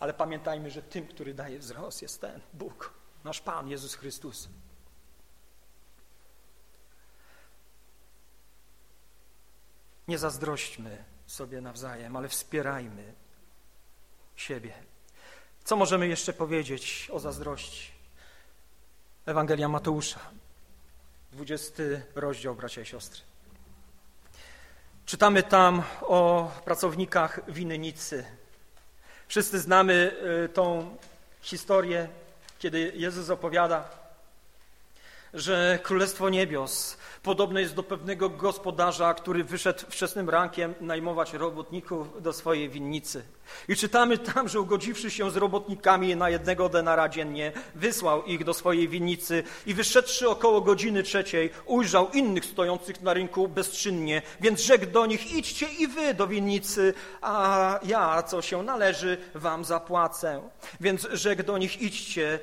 ale pamiętajmy, że tym, który daje wzrost jest ten, Bóg, nasz Pan, Jezus Chrystus. Nie zazdrośćmy sobie nawzajem, ale wspierajmy siebie. Co możemy jeszcze powiedzieć o zazdrości? Ewangelia Mateusza, 20 rozdział, bracia i siostry. Czytamy tam o pracownikach winnicy. Wszyscy znamy y, tą historię, kiedy Jezus opowiada, że Królestwo Niebios podobne jest do pewnego gospodarza, który wyszedł wczesnym rankiem najmować robotników do swojej winnicy. I czytamy tam, że ugodziwszy się z robotnikami na jednego denara dziennie, wysłał ich do swojej winnicy i wyszedłszy około godziny trzeciej, ujrzał innych stojących na rynku bezczynnie, więc rzekł do nich, idźcie i wy do winnicy, a ja, co się należy, wam zapłacę. Więc rzekł do nich, idźcie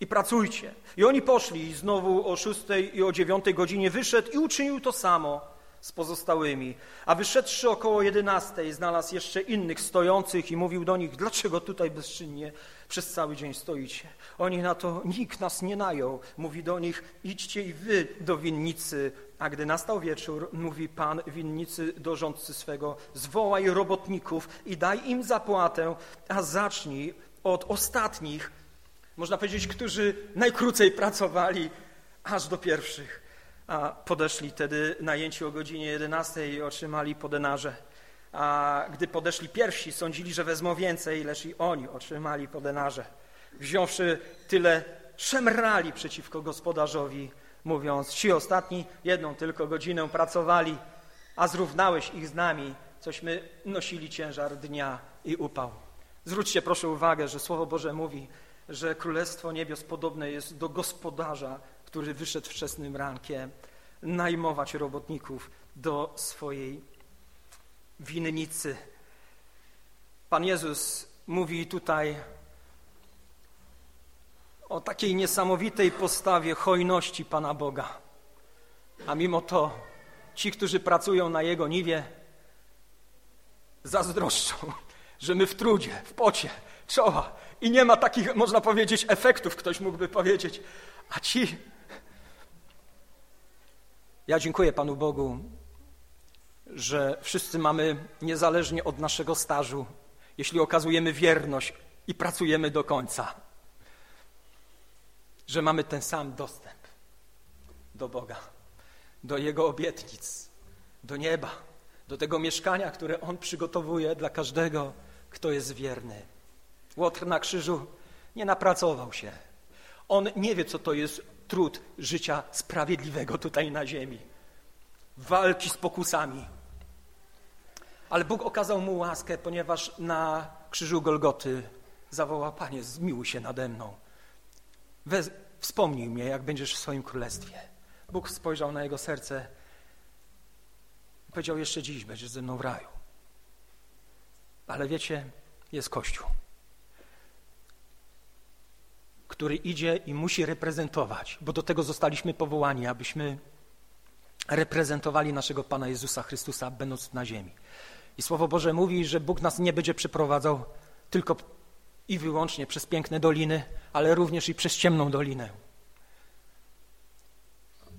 i pracujcie. I oni poszli i znowu o szóstej i o dziewiątej godzinie wyszedł i uczynił to samo. z pozostałymi. A wyszedłszy około jedenastej, znalazł jeszcze innych stojących i mówił do nich, dlaczego tutaj bezczynnie przez cały dzień stoicie? Oni na to, nikt nas nie najął. Mówi do nich, idźcie i wy do winnicy. A gdy nastał wieczór, mówi pan winnicy do rządcy swego, zwołaj robotników i daj im zapłatę, a zacznij od ostatnich, można powiedzieć, którzy najkrócej pracowali, aż do pierwszych. A podeszli wtedy najęci o godzinie 11 i otrzymali po denarze. A gdy podeszli pierwsi, sądzili, że wezmą więcej, lecz i oni otrzymali po denarze. Wziąwszy tyle, szemrali przeciwko gospodarzowi, mówiąc, ci ostatni jedną tylko godzinę pracowali, a zrównałeś ich z nami, cośmy nosili ciężar dnia i upał. Zwróćcie proszę uwagę, że Słowo Boże mówi, że Królestwo Niebios podobne jest do gospodarza, który wyszedł wczesnym rankiem najmować robotników do swojej winnicy. Pan Jezus mówi tutaj o takiej niesamowitej postawie hojności Pana Boga. A mimo to ci, którzy pracują na Jego niwie, zazdroszczą, że my w trudzie, w pocie, czoła i nie ma takich, można powiedzieć, efektów, ktoś mógłby powiedzieć. A ci... Ja dziękuję Panu Bogu, że wszyscy mamy, niezależnie od naszego stażu, jeśli okazujemy wierność i pracujemy do końca, że mamy ten sam dostęp do Boga, do Jego obietnic, do nieba, do tego mieszkania, które On przygotowuje dla każdego, kto jest wierny. Łotr na krzyżu nie napracował się. On nie wie, co to jest trud życia sprawiedliwego tutaj na ziemi. Walki z pokusami. Ale Bóg okazał mu łaskę, ponieważ na krzyżu Golgoty zawołał, Panie, zmiłuj się nade mną. Wez, wspomnij mnie, jak będziesz w swoim królestwie. Bóg spojrzał na jego serce i powiedział, jeszcze dziś będziesz ze mną w raju. Ale wiecie, jest Kościół który idzie i musi reprezentować, bo do tego zostaliśmy powołani, abyśmy reprezentowali naszego Pana Jezusa Chrystusa, będąc na ziemi. I Słowo Boże mówi, że Bóg nas nie będzie przeprowadzał tylko i wyłącznie przez piękne doliny, ale również i przez ciemną dolinę.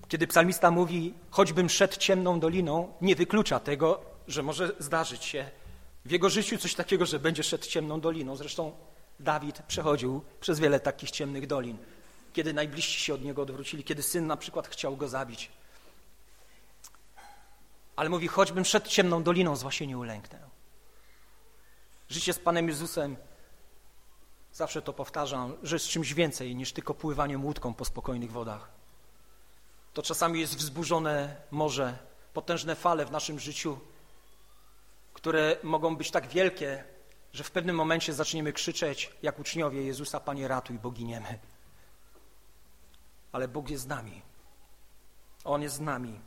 Kiedy psalmista mówi, choćbym szedł ciemną doliną, nie wyklucza tego, że może zdarzyć się w jego życiu coś takiego, że będzie szedł ciemną doliną. Zresztą Dawid przechodził przez wiele takich ciemnych dolin, kiedy najbliżsi się od niego odwrócili, kiedy syn na przykład chciał go zabić. Ale mówi, choćbym szedł ciemną doliną, zła się nie ulęknę. Życie z Panem Jezusem, zawsze to powtarzam, że jest czymś więcej niż tylko pływaniem łódką po spokojnych wodach. To czasami jest wzburzone morze, potężne fale w naszym życiu, które mogą być tak wielkie, że w pewnym momencie zaczniemy krzyczeć, jak uczniowie Jezusa, Panie ratuj, bo giniemy. Ale Bóg jest z nami. On jest z nami.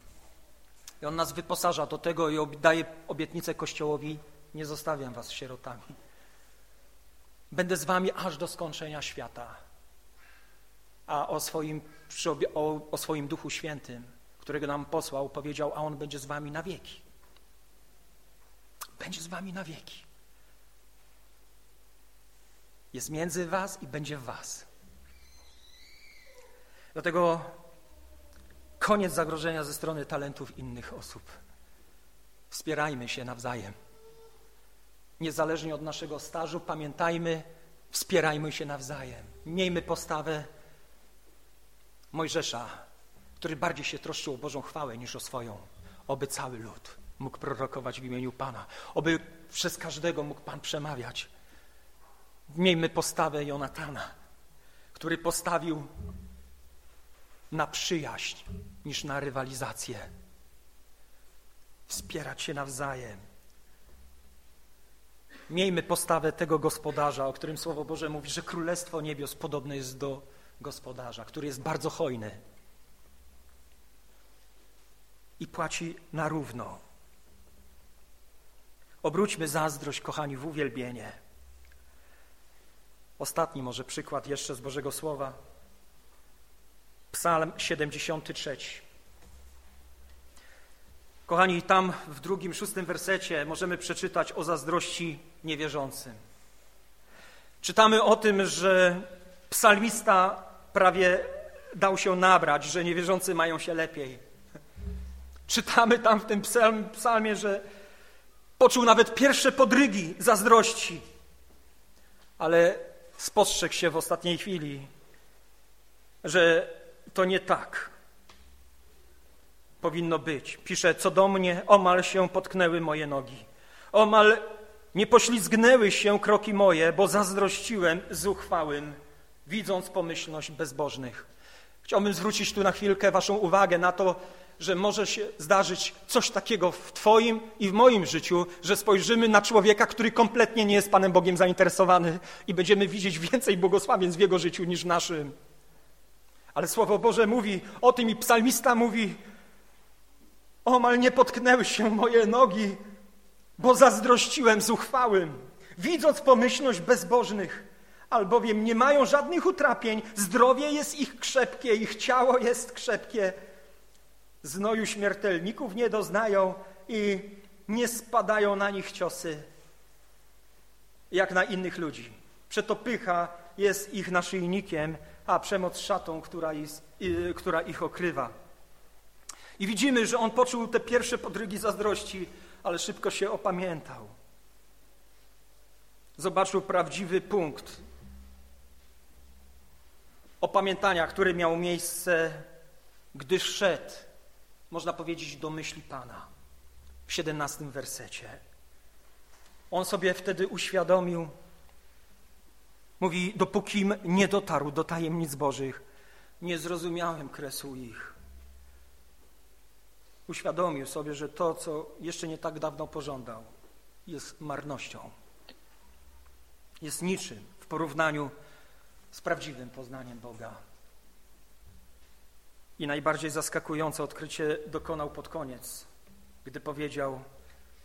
I On nas wyposaża do tego i daje obietnicę Kościołowi, nie zostawiam was sierotami. Będę z wami aż do skończenia świata. A o swoim, o, o swoim Duchu Świętym, którego nam posłał, powiedział, a On będzie z wami na wieki. Będzie z wami na wieki jest między was i będzie w was. Dlatego koniec zagrożenia ze strony talentów innych osób. Wspierajmy się nawzajem. Niezależnie od naszego stażu, pamiętajmy, wspierajmy się nawzajem. Miejmy postawę Mojżesza, który bardziej się troszczył o Bożą chwałę niż o swoją. Oby cały lud mógł prorokować w imieniu Pana. Oby przez każdego mógł Pan przemawiać. Miejmy postawę Jonatana, który postawił na przyjaźń niż na rywalizację. Wspierać się nawzajem. Miejmy postawę tego gospodarza, o którym Słowo Boże mówi, że Królestwo Niebios podobne jest do gospodarza, który jest bardzo hojny i płaci na równo. Obróćmy zazdrość, kochani, w uwielbienie. Ostatni może przykład jeszcze z Bożego Słowa. Psalm 73. Kochani, tam w drugim, szóstym wersecie możemy przeczytać o zazdrości niewierzącym. Czytamy o tym, że psalmista prawie dał się nabrać, że niewierzący mają się lepiej. Czytamy tam w tym psalm, psalmie, że poczuł nawet pierwsze podrygi zazdrości, ale spostrzegł się w ostatniej chwili, że to nie tak powinno być. Pisze, co do mnie, omal się potknęły moje nogi. Omal nie poślizgnęły się kroki moje, bo zazdrościłem zuchwałym, widząc pomyślność bezbożnych. Chciałbym zwrócić tu na chwilkę Waszą uwagę na to, że może się zdarzyć coś takiego w Twoim i w moim życiu, że spojrzymy na człowieka, który kompletnie nie jest Panem Bogiem zainteresowany i będziemy widzieć więcej błogosławieństw w jego życiu niż w naszym. Ale Słowo Boże mówi o tym i psalmista mówi, omal nie potknęły się moje nogi, bo zazdrościłem zuchwałym, widząc pomyślność bezbożnych, albowiem nie mają żadnych utrapień, zdrowie jest ich krzepkie, ich ciało jest krzepkie, znoju śmiertelników nie doznają i nie spadają na nich ciosy jak na innych ludzi. Przeto pycha jest ich naszyjnikiem, a przemoc szatą, która, jest, która ich okrywa. I widzimy, że on poczuł te pierwsze podrygi zazdrości, ale szybko się opamiętał. Zobaczył prawdziwy punkt opamiętania, który miał miejsce, gdy szedł, można powiedzieć, do myśli Pana w 17 wersecie. On sobie wtedy uświadomił, mówi, dopókim nie dotarł do tajemnic Bożych, nie zrozumiałem kresu ich. Uświadomił sobie, że to, co jeszcze nie tak dawno pożądał, jest marnością. Jest niczym w porównaniu z prawdziwym poznaniem Boga. I najbardziej zaskakujące odkrycie dokonał pod koniec, gdy powiedział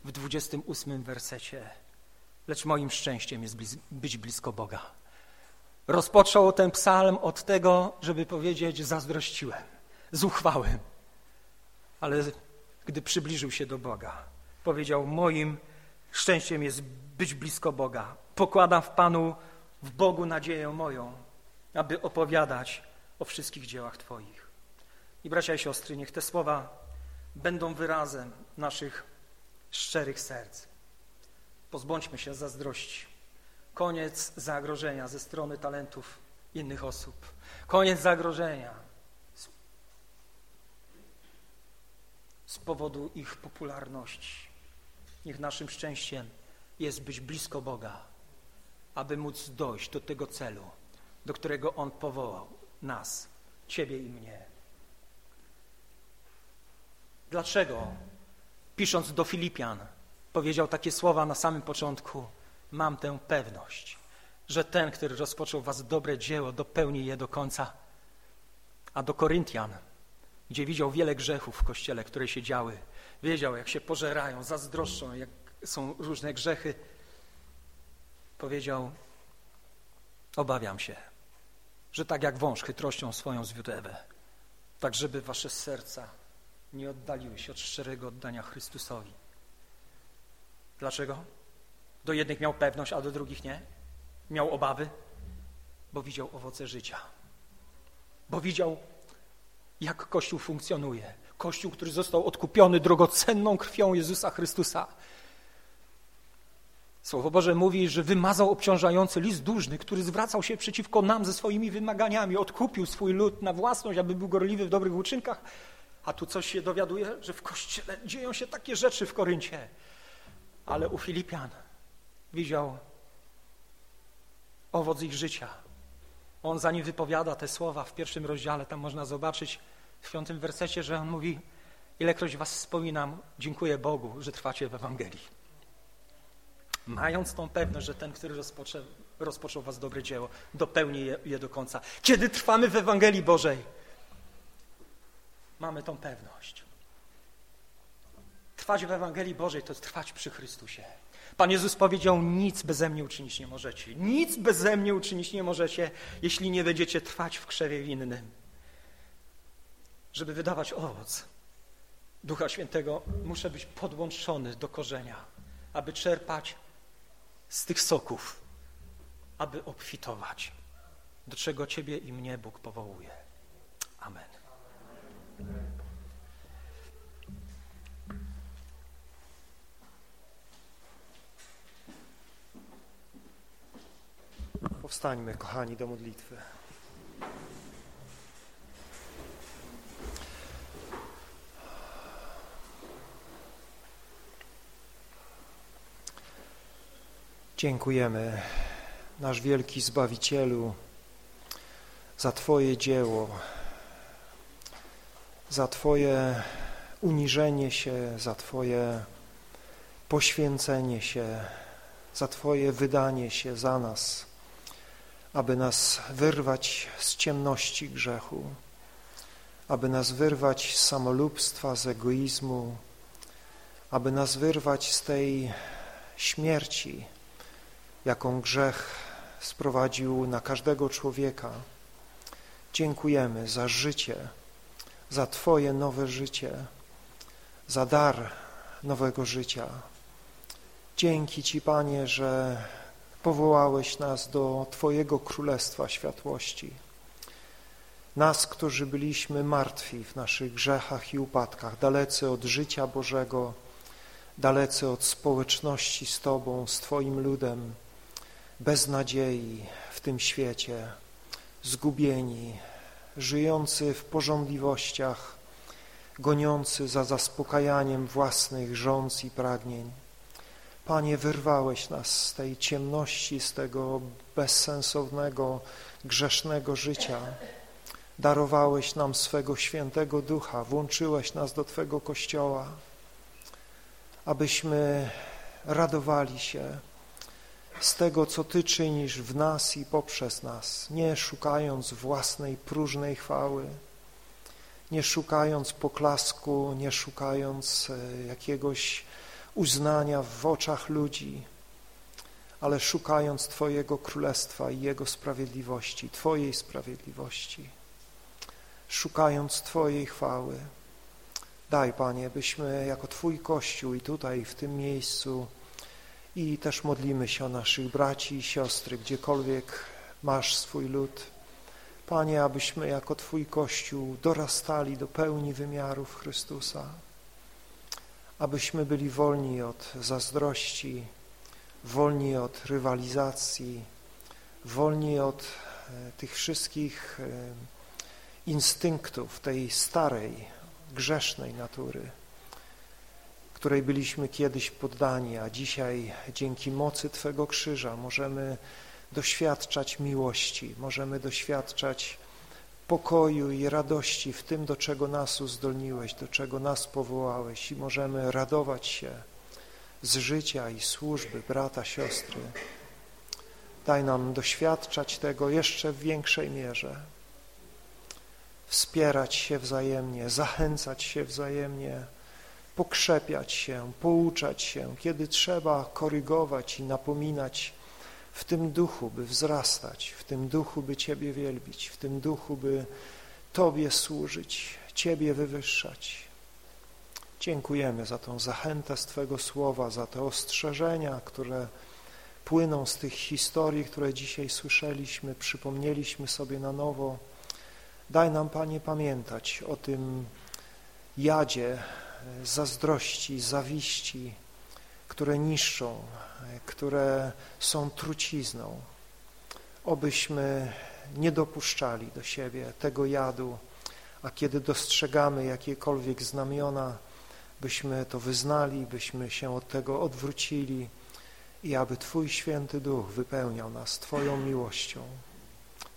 w 28 wersecie: Lecz moim szczęściem jest być blisko Boga. Rozpoczął ten psalm od tego, żeby powiedzieć: Zazdrościłem, zuchwałem. Ale gdy przybliżył się do Boga, powiedział: Moim szczęściem jest być blisko Boga. Pokładam w Panu, w Bogu nadzieję moją, aby opowiadać o wszystkich dziełach Twoich. I bracia i siostry, niech te słowa będą wyrazem naszych szczerych serc. Pozbądźmy się zazdrości. Koniec zagrożenia ze strony talentów innych osób. Koniec zagrożenia z, powodu ich popularności. Niech naszym szczęściem jest być blisko Boga, aby móc dojść do tego celu, do którego On powołał nas, Ciebie i mnie. Dlaczego, pisząc do Filipian, powiedział takie słowa na samym początku? Mam tę pewność, że ten, który rozpoczął was dobre dzieło, dopełni je do końca. A do Koryntian, gdzie widział wiele grzechów w kościele, które się działy, wiedział, jak się pożerają, zazdroszczą, jak są różne grzechy, powiedział: Obawiam się, że tak jak wąż chytrością swoją zwiódł Ewę, tak żeby wasze serca nie oddaliły się od szczerego oddania Chrystusowi. Dlaczego? Do jednych miał pewność, a do drugich nie. Miał obawy, bo widział owoce życia. Bo widział, jak Kościół funkcjonuje. Kościół, który został odkupiony drogocenną krwią Jezusa Chrystusa. Słowo Boże mówi, że wymazał obciążający list dłużny, który zwracał się przeciwko nam ze swoimi wymaganiami, odkupił swój lud na własność, aby był gorliwy w dobrych uczynkach. A tu coś się dowiaduje, że w Kościele dzieją się takie rzeczy w Koryncie. Ale u Filipian widział owoc ich życia. On zanim wypowiada te słowa w pierwszym rozdziale, tam można zobaczyć w piątym wersecie, że on mówi, ilekroć was wspominam, dziękuję Bogu, że trwacie w Ewangelii. Mając tą pewność, że ten, który rozpoczął, rozpoczął was dobre dzieło, dopełni je, je do końca. Kiedy trwamy w Ewangelii Bożej, mamy tą pewność. Trwać w Ewangelii Bożej to trwać przy Chrystusie. Pan Jezus powiedział, nic beze mnie uczynić nie możecie. Nic beze mnie uczynić nie możecie, jeśli nie będziecie trwać w krzewie winnym. Żeby wydawać owoc, Ducha Świętego muszę być podłączony do korzenia, aby czerpać z tych soków, aby obfitować, do czego Ciebie i mnie Bóg powołuje. Amen. Powstańmy, kochani, do modlitwy. Dziękujemy, nasz wielki Zbawicielu, za Twoje dzieło, za Twoje uniżenie się, za Twoje poświęcenie się, za Twoje wydanie się za nas, aby nas wyrwać z ciemności grzechu, aby nas wyrwać z samolubstwa, z egoizmu, aby nas wyrwać z tej śmierci, jaką grzech sprowadził na każdego człowieka. Dziękujemy za życie, za Twoje nowe życie, za dar nowego życia. Dzięki Ci, Panie, że powołałeś nas do Twojego Królestwa Światłości. Nas, którzy byliśmy martwi w naszych grzechach i upadkach, dalecy od życia Bożego, dalecy od społeczności z Tobą, z Twoim ludem, bez nadziei w tym świecie, zgubieni, żyjący w porządliwościach, goniący za zaspokajaniem własnych rządz i pragnień. Panie, wyrwałeś nas z tej ciemności, z tego bezsensownego, grzesznego życia. Darowałeś nam swego świętego ducha, włączyłeś nas do Twego Kościoła, abyśmy radowali się z tego, co Ty czynisz w nas i poprzez nas, nie szukając własnej próżnej chwały, nie szukając poklasku, nie szukając e, jakiegoś uznania w oczach ludzi, ale szukając Twojego Królestwa i Jego sprawiedliwości, Twojej sprawiedliwości, szukając Twojej chwały. Daj, Panie, byśmy jako Twój Kościół i tutaj, w tym miejscu i też modlimy się o naszych braci i siostry, gdziekolwiek masz swój lud. Panie, abyśmy jako Twój Kościół dorastali do pełni wymiarów Chrystusa, abyśmy byli wolni od zazdrości, wolni od rywalizacji, wolni od e, tych wszystkich e, instynktów tej starej, grzesznej natury, której byliśmy kiedyś poddani, a dzisiaj dzięki mocy Twego krzyża możemy doświadczać miłości, możemy doświadczać pokoju i radości w tym, do czego nas uzdolniłeś, do czego nas powołałeś i możemy radować się z życia i służby brata, siostry. Daj nam doświadczać tego jeszcze w większej mierze, wspierać się wzajemnie, zachęcać się wzajemnie, pokrzepiać się, pouczać się, kiedy trzeba korygować i napominać w tym duchu, by wzrastać, w tym duchu, by Ciebie wielbić, w tym duchu, by Tobie służyć, Ciebie wywyższać. Dziękujemy za tą zachętę z Twojego słowa, za te ostrzeżenia, które płyną z tych historii, które dzisiaj słyszeliśmy, przypomnieliśmy sobie na nowo. Daj nam, Panie, pamiętać o tym jadzie zazdrości, zawiści, które niszczą, które są trucizną. Obyśmy nie dopuszczali do siebie tego jadu, a kiedy dostrzegamy jakiekolwiek znamiona, byśmy to wyznali, byśmy się od tego odwrócili i aby Twój Święty Duch wypełniał nas Twoją miłością,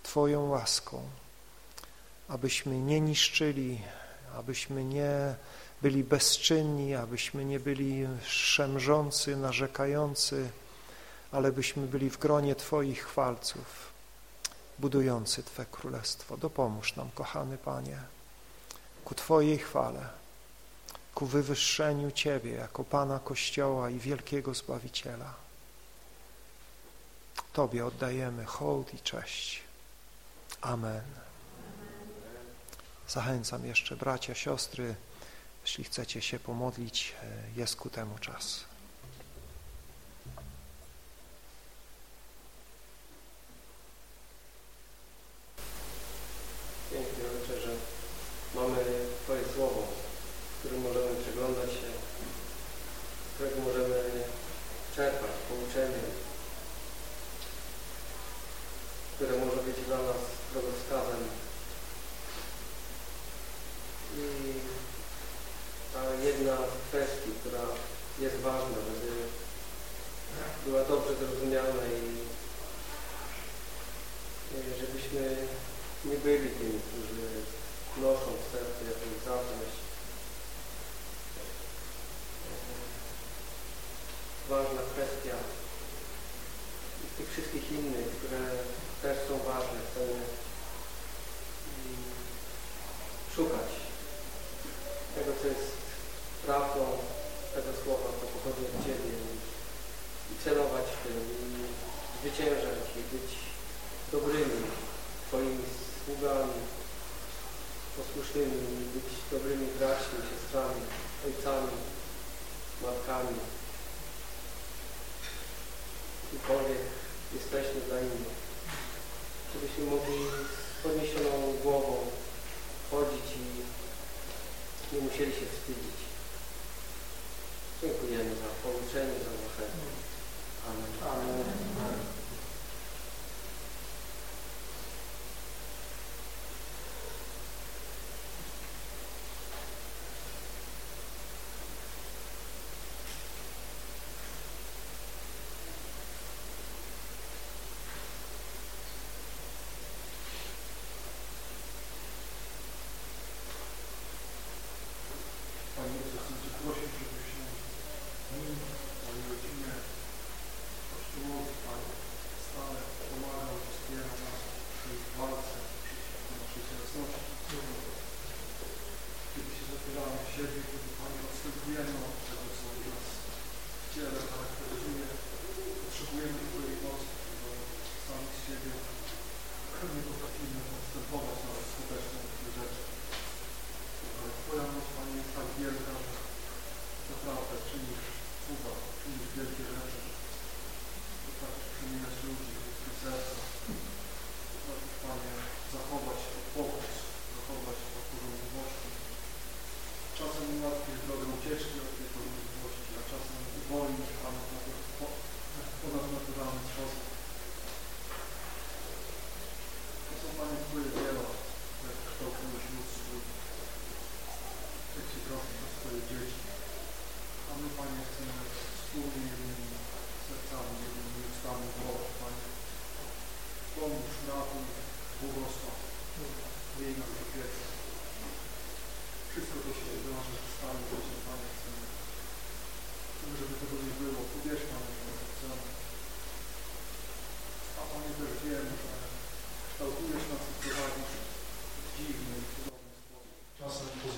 Twoją łaską, abyśmy nie niszczyli, abyśmy nie byli bezczynni, abyśmy nie byli szemrzący, narzekający, ale byśmy byli w gronie Twoich chwalców, budujący Twe królestwo. Dopomóż nam, kochany Panie, ku Twojej chwale, ku wywyższeniu Ciebie jako Pana Kościoła i wielkiego Zbawiciela. Tobie oddajemy hołd i cześć. Amen. Zachęcam jeszcze bracia, siostry, jeśli chcecie się pomodlić, e, jest ku temu czas.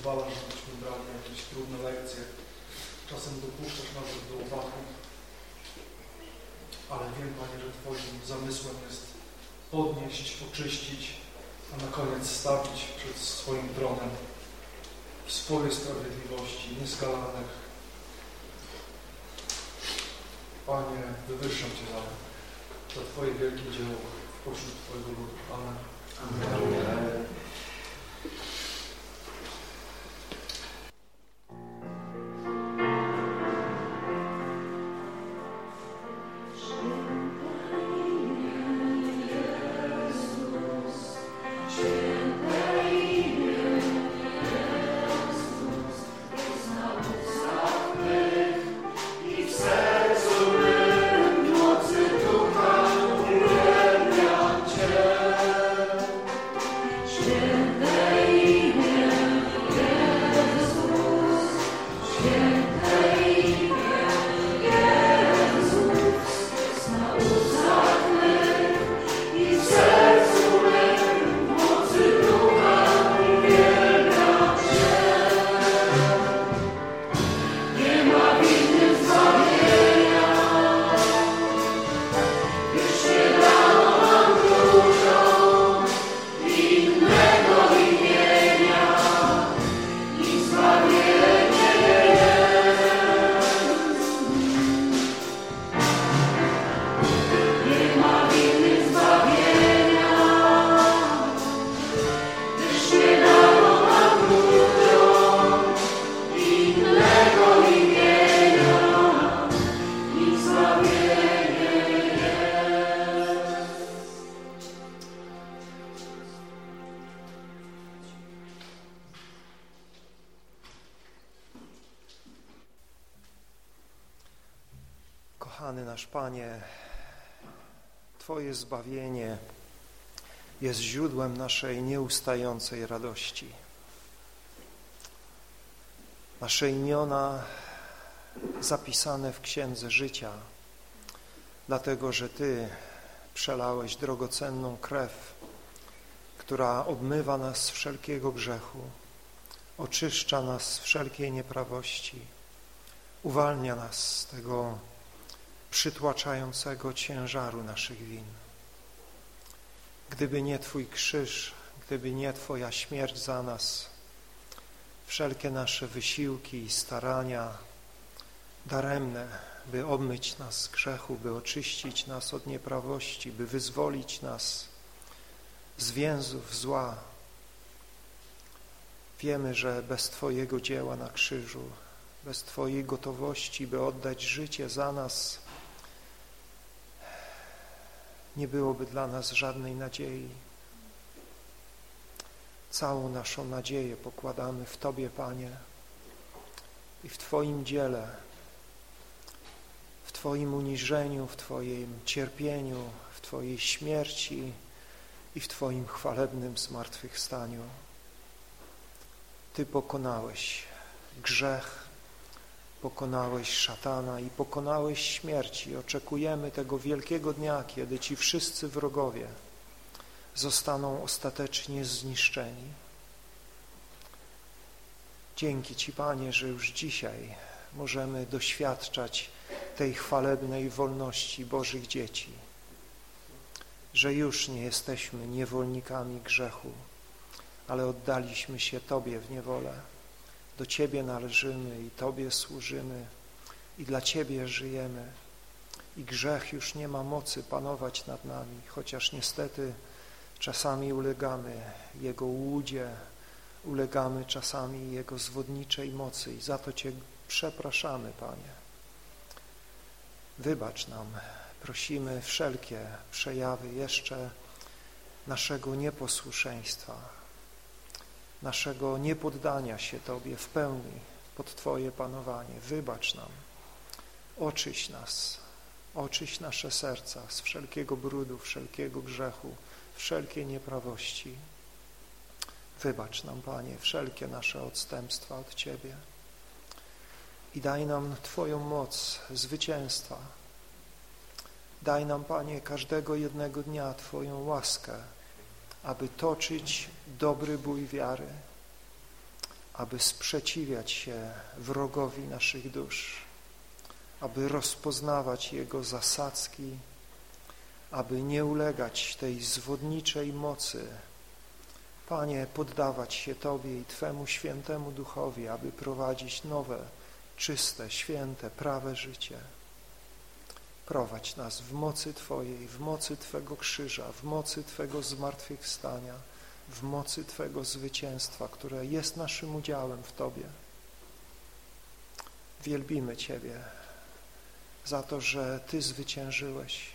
pozwala, żebyśmy brali jakieś trudne lekcje. Czasem dopuszczasz nawet do upadku, ale wiem, Panie, że Twoim zamysłem jest podnieść, oczyścić, a na koniec stawić przed swoim tronem w swojej sprawiedliwości, nieskalanych. Panie, wywyższam Cię za, za Twoje wielkie dzieło pośród Twojego ludu. Amen. Amen. Amen. Zbawienie jest źródłem naszej nieustającej radości. Nasze imiona zapisane w Księdze Życia, dlatego że Ty przelałeś drogocenną krew, która obmywa nas z wszelkiego grzechu, oczyszcza nas z wszelkiej nieprawości, uwalnia nas z tego przytłaczającego ciężaru naszych win. Gdyby nie Twój krzyż, gdyby nie Twoja śmierć za nas, wszelkie nasze wysiłki i starania daremne, by obmyć nas z grzechu, by oczyścić nas od nieprawości, by wyzwolić nas z więzów zła. Wiemy, że bez Twojego dzieła na krzyżu, bez Twojej gotowości, by oddać życie za nas, nie byłoby dla nas żadnej nadziei. Całą naszą nadzieję pokładamy w Tobie, Panie, i w Twoim dziele, w Twoim uniżeniu, w Twoim cierpieniu, w Twojej śmierci i w Twoim chwalebnym zmartwychwstaniu. Ty pokonałeś grzech, pokonałeś szatana i pokonałeś śmierć i oczekujemy tego wielkiego dnia, kiedy Ci wszyscy wrogowie zostaną ostatecznie zniszczeni. Dzięki Ci, Panie, że już dzisiaj możemy doświadczać tej chwalebnej wolności Bożych dzieci, że już nie jesteśmy niewolnikami grzechu, ale oddaliśmy się Tobie w niewolę. Do Ciebie należymy i Tobie służymy i dla Ciebie żyjemy. I grzech już nie ma mocy panować nad nami, chociaż niestety czasami ulegamy Jego łudzie, ulegamy czasami Jego zwodniczej mocy i za to Cię przepraszamy, Panie. Wybacz nam, prosimy wszelkie przejawy jeszcze naszego nieposłuszeństwa, naszego niepoddania się Tobie w pełni pod Twoje panowanie. Wybacz nam, oczyś nas, oczyś nasze serca z wszelkiego brudu, wszelkiego grzechu, wszelkiej nieprawości. Wybacz nam, Panie, wszelkie nasze odstępstwa od Ciebie i daj nam Twoją moc zwycięstwa. Daj nam, Panie, każdego jednego dnia Twoją łaskę, aby toczyć dobry bój wiary, aby sprzeciwiać się wrogowi naszych dusz, aby rozpoznawać Jego zasadzki, aby nie ulegać tej zwodniczej mocy. Panie, poddawać się Tobie i Twemu świętemu duchowi, aby prowadzić nowe, czyste, święte, prawe życie. Prowadź nas w mocy Twojej, w mocy Twego krzyża, w mocy Twego zmartwychwstania, w mocy Twego zwycięstwa, które jest naszym udziałem w Tobie. Wielbimy Ciebie za to, że Ty zwyciężyłeś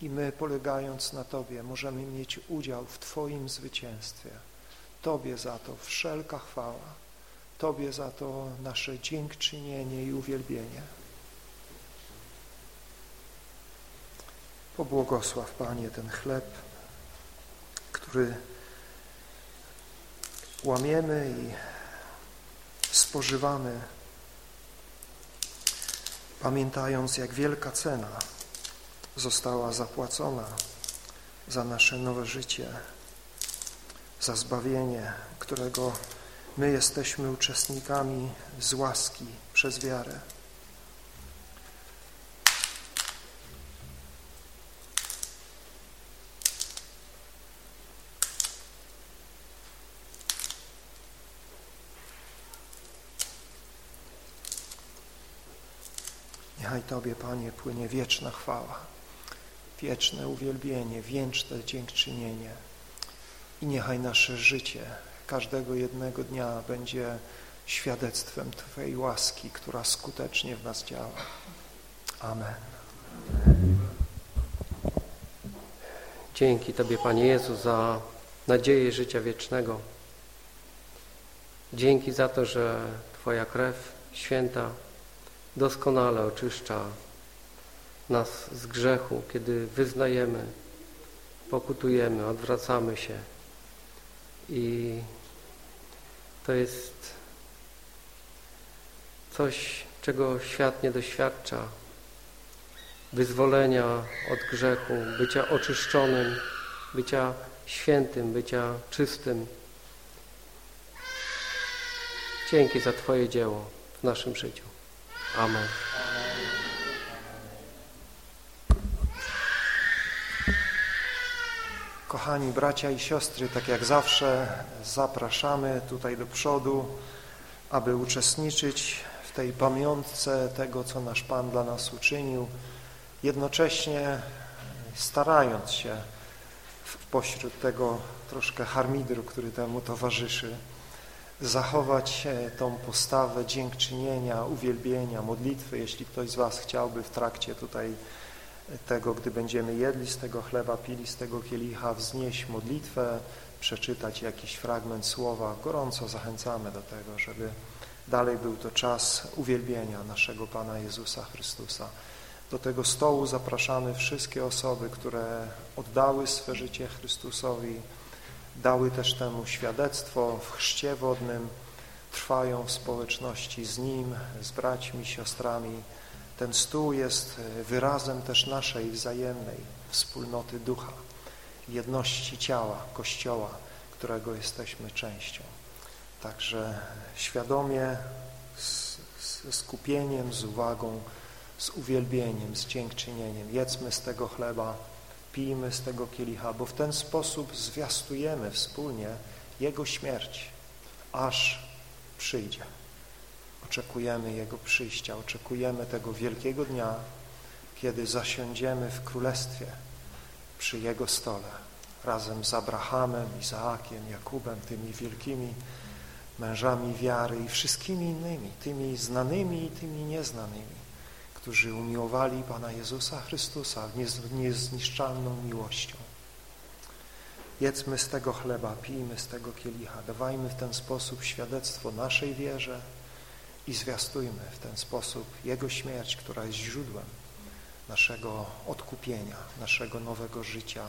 i my, polegając na Tobie, możemy mieć udział w Twoim zwycięstwie. Tobie za to wszelka chwała, Tobie za to nasze dziękczynienie i uwielbienie. Pobłogosław, Panie, ten chleb, który łamiemy i spożywamy, pamiętając, jak wielka cena została zapłacona za nasze nowe życie, za zbawienie, którego my jesteśmy uczestnikami z łaski przez wiarę. Niechaj Tobie, Panie, płynie wieczna chwała, wieczne uwielbienie, wieczne dziękczynienie i niechaj nasze życie każdego jednego dnia będzie świadectwem Twojej łaski, która skutecznie w nas działa. Amen. Dzięki Tobie, Panie Jezu, za nadzieję życia wiecznego. Dzięki za to, że Twoja krew święta doskonale oczyszcza nas z grzechu, kiedy wyznajemy, pokutujemy, odwracamy się i to jest coś, czego świat nie doświadcza. Wyzwolenia od grzechu, bycia oczyszczonym, bycia świętym, bycia czystym. Dzięki za Twoje dzieło w naszym życiu. Amen. Kochani bracia i siostry, tak jak zawsze zapraszamy tutaj do przodu, aby uczestniczyć w tej pamiątce tego, co nasz Pan dla nas uczynił, jednocześnie starając się w pośród tego troszkę harmidru, który temu towarzyszy, zachować tą postawę dziękczynienia, uwielbienia, modlitwy. Jeśli ktoś z Was chciałby w trakcie tutaj tego, gdy będziemy jedli z tego chleba, pili z tego kielicha, wznieść modlitwę, przeczytać jakiś fragment słowa, gorąco zachęcamy do tego, żeby dalej był to czas uwielbienia naszego Pana Jezusa Chrystusa. Do tego stołu zapraszamy wszystkie osoby, które oddały swe życie Chrystusowi, dały też temu świadectwo w chrzcie wodnym, trwają w społeczności z Nim, z braćmi, siostrami. Ten stół jest wyrazem też naszej wzajemnej wspólnoty ducha, jedności ciała, Kościoła, którego jesteśmy częścią. Także świadomie, z, skupieniem, z uwagą, z uwielbieniem, z dziękczynieniem jedzmy z tego chleba, pijmy z tego kielicha, bo w ten sposób zwiastujemy wspólnie Jego śmierć, aż przyjdzie. Oczekujemy Jego przyjścia, oczekujemy tego wielkiego dnia, kiedy zasiądziemy w Królestwie przy Jego stole, razem z Abrahamem, Izaakiem, Jakubem, tymi wielkimi mężami wiary i wszystkimi innymi, tymi znanymi i tymi nieznanymi, którzy umiłowali Pana Jezusa Chrystusa niezniszczalną miłością. Jedzmy z tego chleba, pijmy z tego kielicha, dawajmy w ten sposób świadectwo naszej wierze i zwiastujmy w ten sposób Jego śmierć, która jest źródłem naszego odkupienia, naszego nowego życia,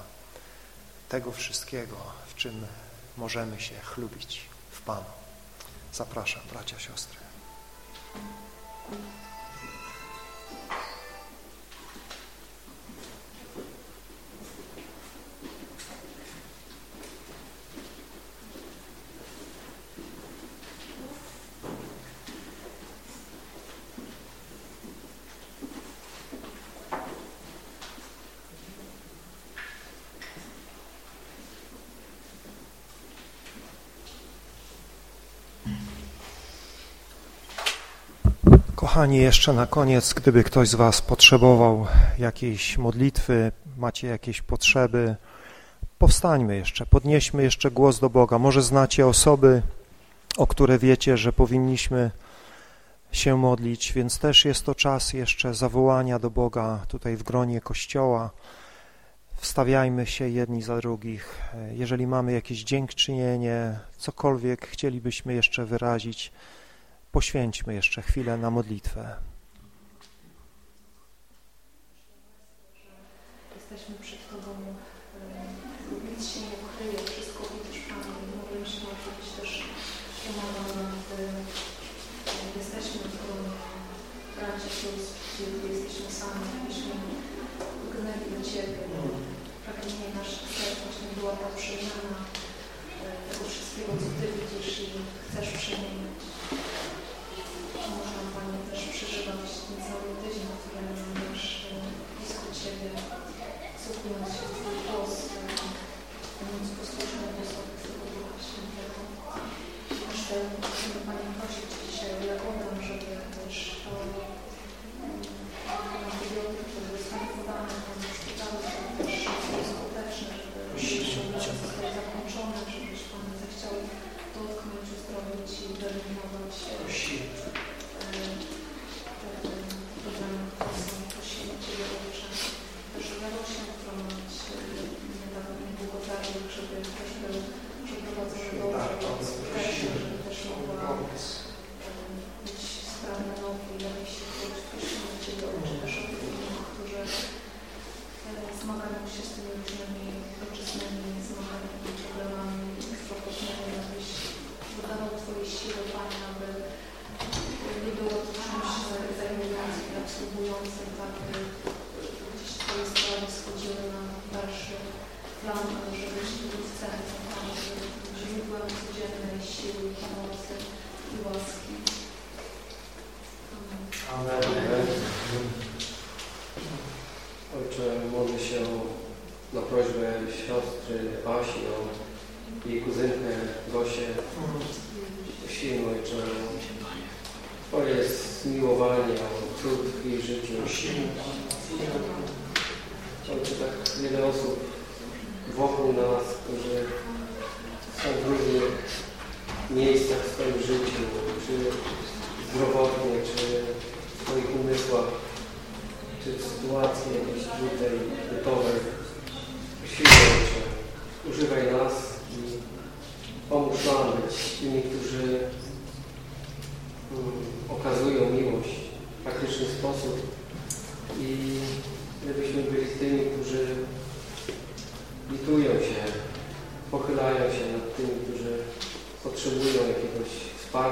tego wszystkiego, w czym możemy się chlubić w Panu. Zapraszam, bracia, siostry. Kochani, jeszcze na koniec, gdyby ktoś z Was potrzebował jakiejś modlitwy, macie jakieś potrzeby, powstańmy jeszcze, podnieśmy jeszcze głos do Boga. Może znacie osoby, o które wiecie, że powinniśmy się modlić, więc też jest to czas jeszcze zawołania do Boga tutaj w gronie Kościoła. Wstawiajmy się jedni za drugich. Jeżeli mamy jakieś dziękczynienie, cokolwiek chcielibyśmy jeszcze wyrazić, Poświęćmy jeszcze chwilę na modlitwę. Jesteśmy przed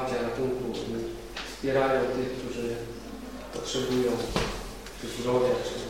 wsparcia, ratunku wspierają tych, którzy potrzebują czy czy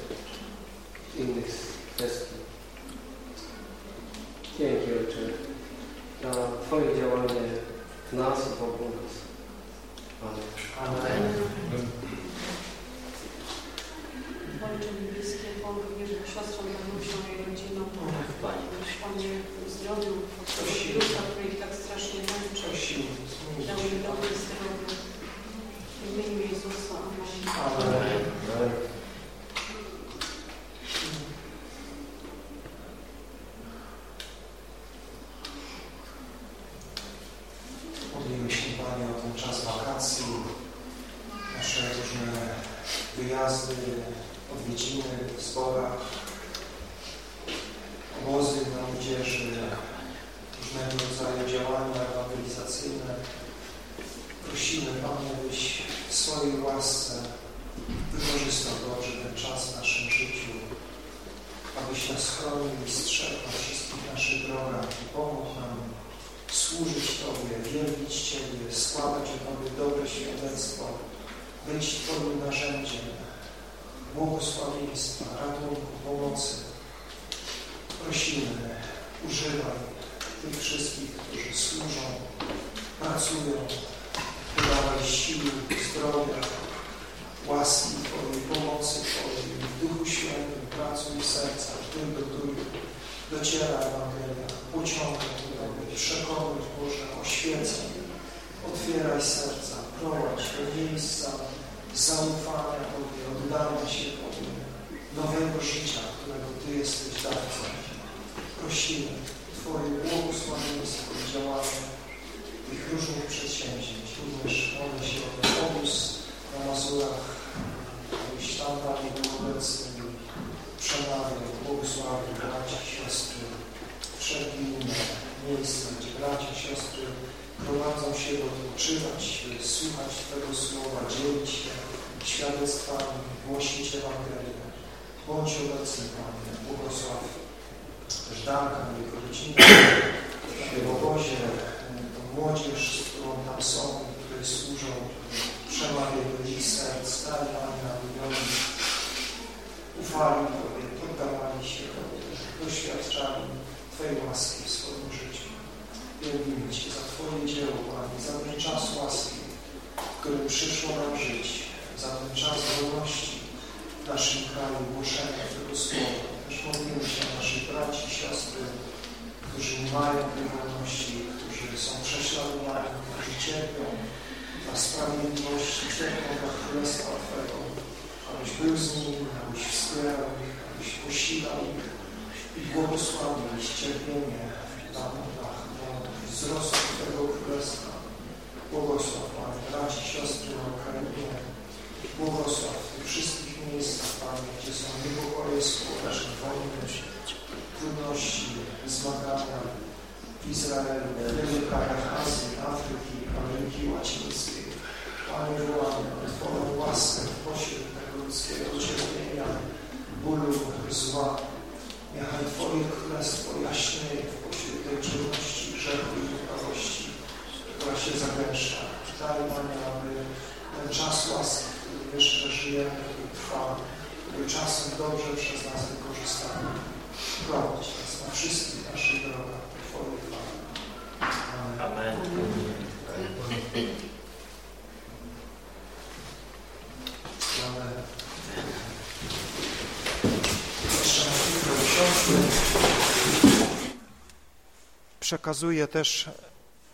Przekazuję też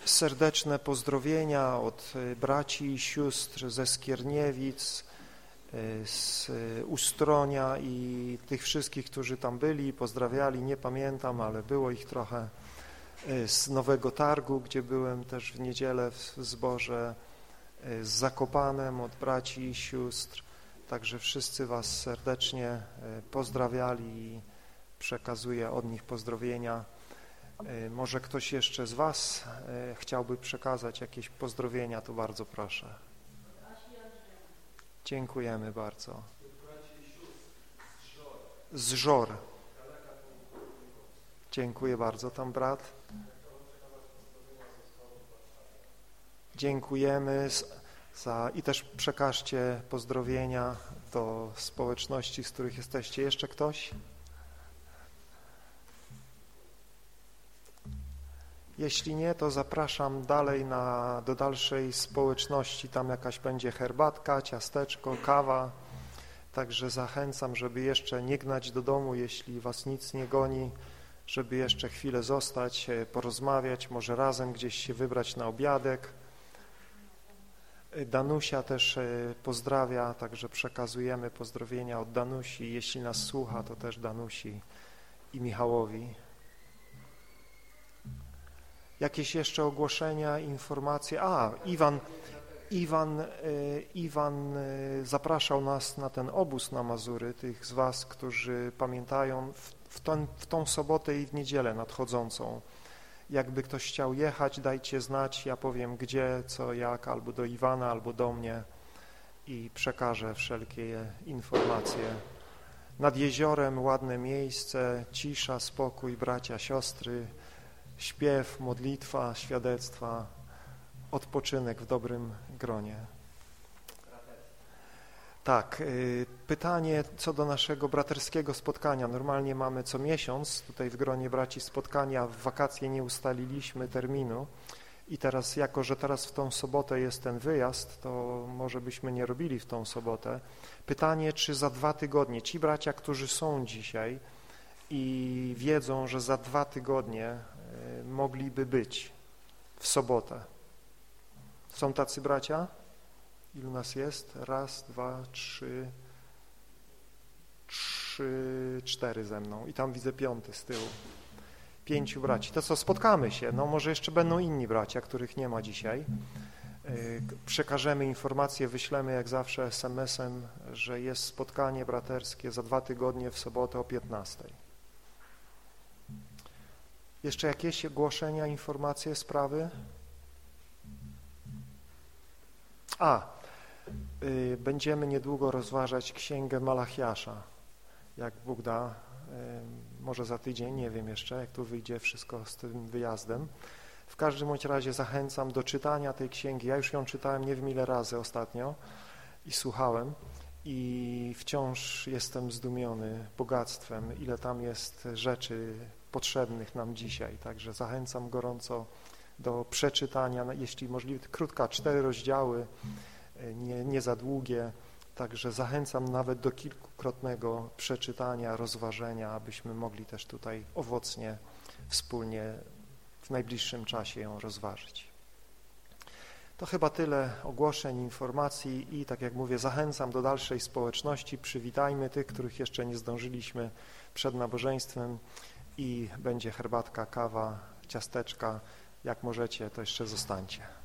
serdeczne pozdrowienia od y, braci i sióstr ze Skierniewic, y, z Ustronia i tych wszystkich, którzy tam byli, pozdrawiali, nie pamiętam, ale było ich trochę y, z Nowego Targu, gdzie byłem też w niedzielę w zborze, z Zakopanem od braci i sióstr, także wszyscy Was serdecznie pozdrawiali przekazuję od nich pozdrowienia. Może ktoś jeszcze z Was chciałby przekazać jakieś pozdrowienia, to bardzo proszę. Dziękujemy bardzo. Z Żor. Dziękuję bardzo. Tam brat. Dziękujemy za i też przekażcie pozdrowienia do społeczności, z których jesteście. Jeszcze ktoś? Jeśli nie, to zapraszam dalej na, do dalszej społeczności. Tam jakaś będzie herbatka, ciasteczko, kawa. Także zachęcam, żeby jeszcze nie gnać do domu, jeśli was nic nie goni, żeby jeszcze chwilę zostać, e, porozmawiać, może razem gdzieś się wybrać na obiadek. Danusia też e, pozdrawia, także przekazujemy pozdrowienia od Danusi. Jeśli nas słucha, to też Danusi i Michałowi. Jakieś jeszcze ogłoszenia, informacje? A, Iwan, Iwan, e, Iwan e, zapraszał nas na ten obóz na Mazury, tych z Was, którzy pamiętają w, ten, w tą sobotę i w niedzielę nadchodzącą. Jakby ktoś chciał jechać, dajcie znać, ja powiem gdzie, co, jak, albo do Iwana, albo do mnie i przekażę wszelkie informacje. Nad jeziorem ładne miejsce, cisza, spokój, bracia, siostry, śpiew, modlitwa, świadectwa, odpoczynek w dobrym gronie. Tak, y, pytanie co do naszego braterskiego spotkania. Normalnie mamy co miesiąc tutaj w gronie braci spotkania, w wakacje nie ustaliliśmy terminu i teraz jako, że teraz w tą sobotę jest ten wyjazd, to może byśmy nie robili w tą sobotę. Pytanie, czy za dwa tygodnie, ci bracia, którzy są dzisiaj i wiedzą, że za dwa tygodnie mogliby być w sobotę. Są tacy bracia? Ilu nas jest? Raz, dwa, trzy, trzy, cztery ze mną i tam widzę piąty z tyłu. Pięciu braci. To co, spotkamy się. No może jeszcze będą inni bracia, których nie ma dzisiaj. Y, przekażemy informację, wyślemy jak zawsze SMS-em, że jest spotkanie braterskie za dwa tygodnie w sobotę o 15. Jeszcze jakieś ogłoszenia, informacje, sprawy? A, y, będziemy niedługo rozważać Księgę Malachiasza, jak Bóg da, y, może za tydzień, nie wiem jeszcze, jak tu wyjdzie wszystko z tym wyjazdem. W każdym bądź razie zachęcam do czytania tej księgi. Ja już ją czytałem nie wiem ile razy ostatnio i słuchałem i wciąż jestem zdumiony bogactwem, ile tam jest rzeczy potrzebnych nam dzisiaj. Także zachęcam gorąco do przeczytania, jeśli możliwe, krótka, cztery rozdziały, e, nie, nie za długie, także zachęcam nawet do kilkukrotnego przeczytania, rozważenia, abyśmy mogli też tutaj owocnie wspólnie w najbliższym czasie ją rozważyć. To chyba tyle ogłoszeń, informacji i tak jak mówię, zachęcam do dalszej społeczności. Przywitajmy tych, których jeszcze nie zdążyliśmy przed nabożeństwem i będzie herbatka, kawa, ciasteczka. Jak możecie, to jeszcze zostańcie.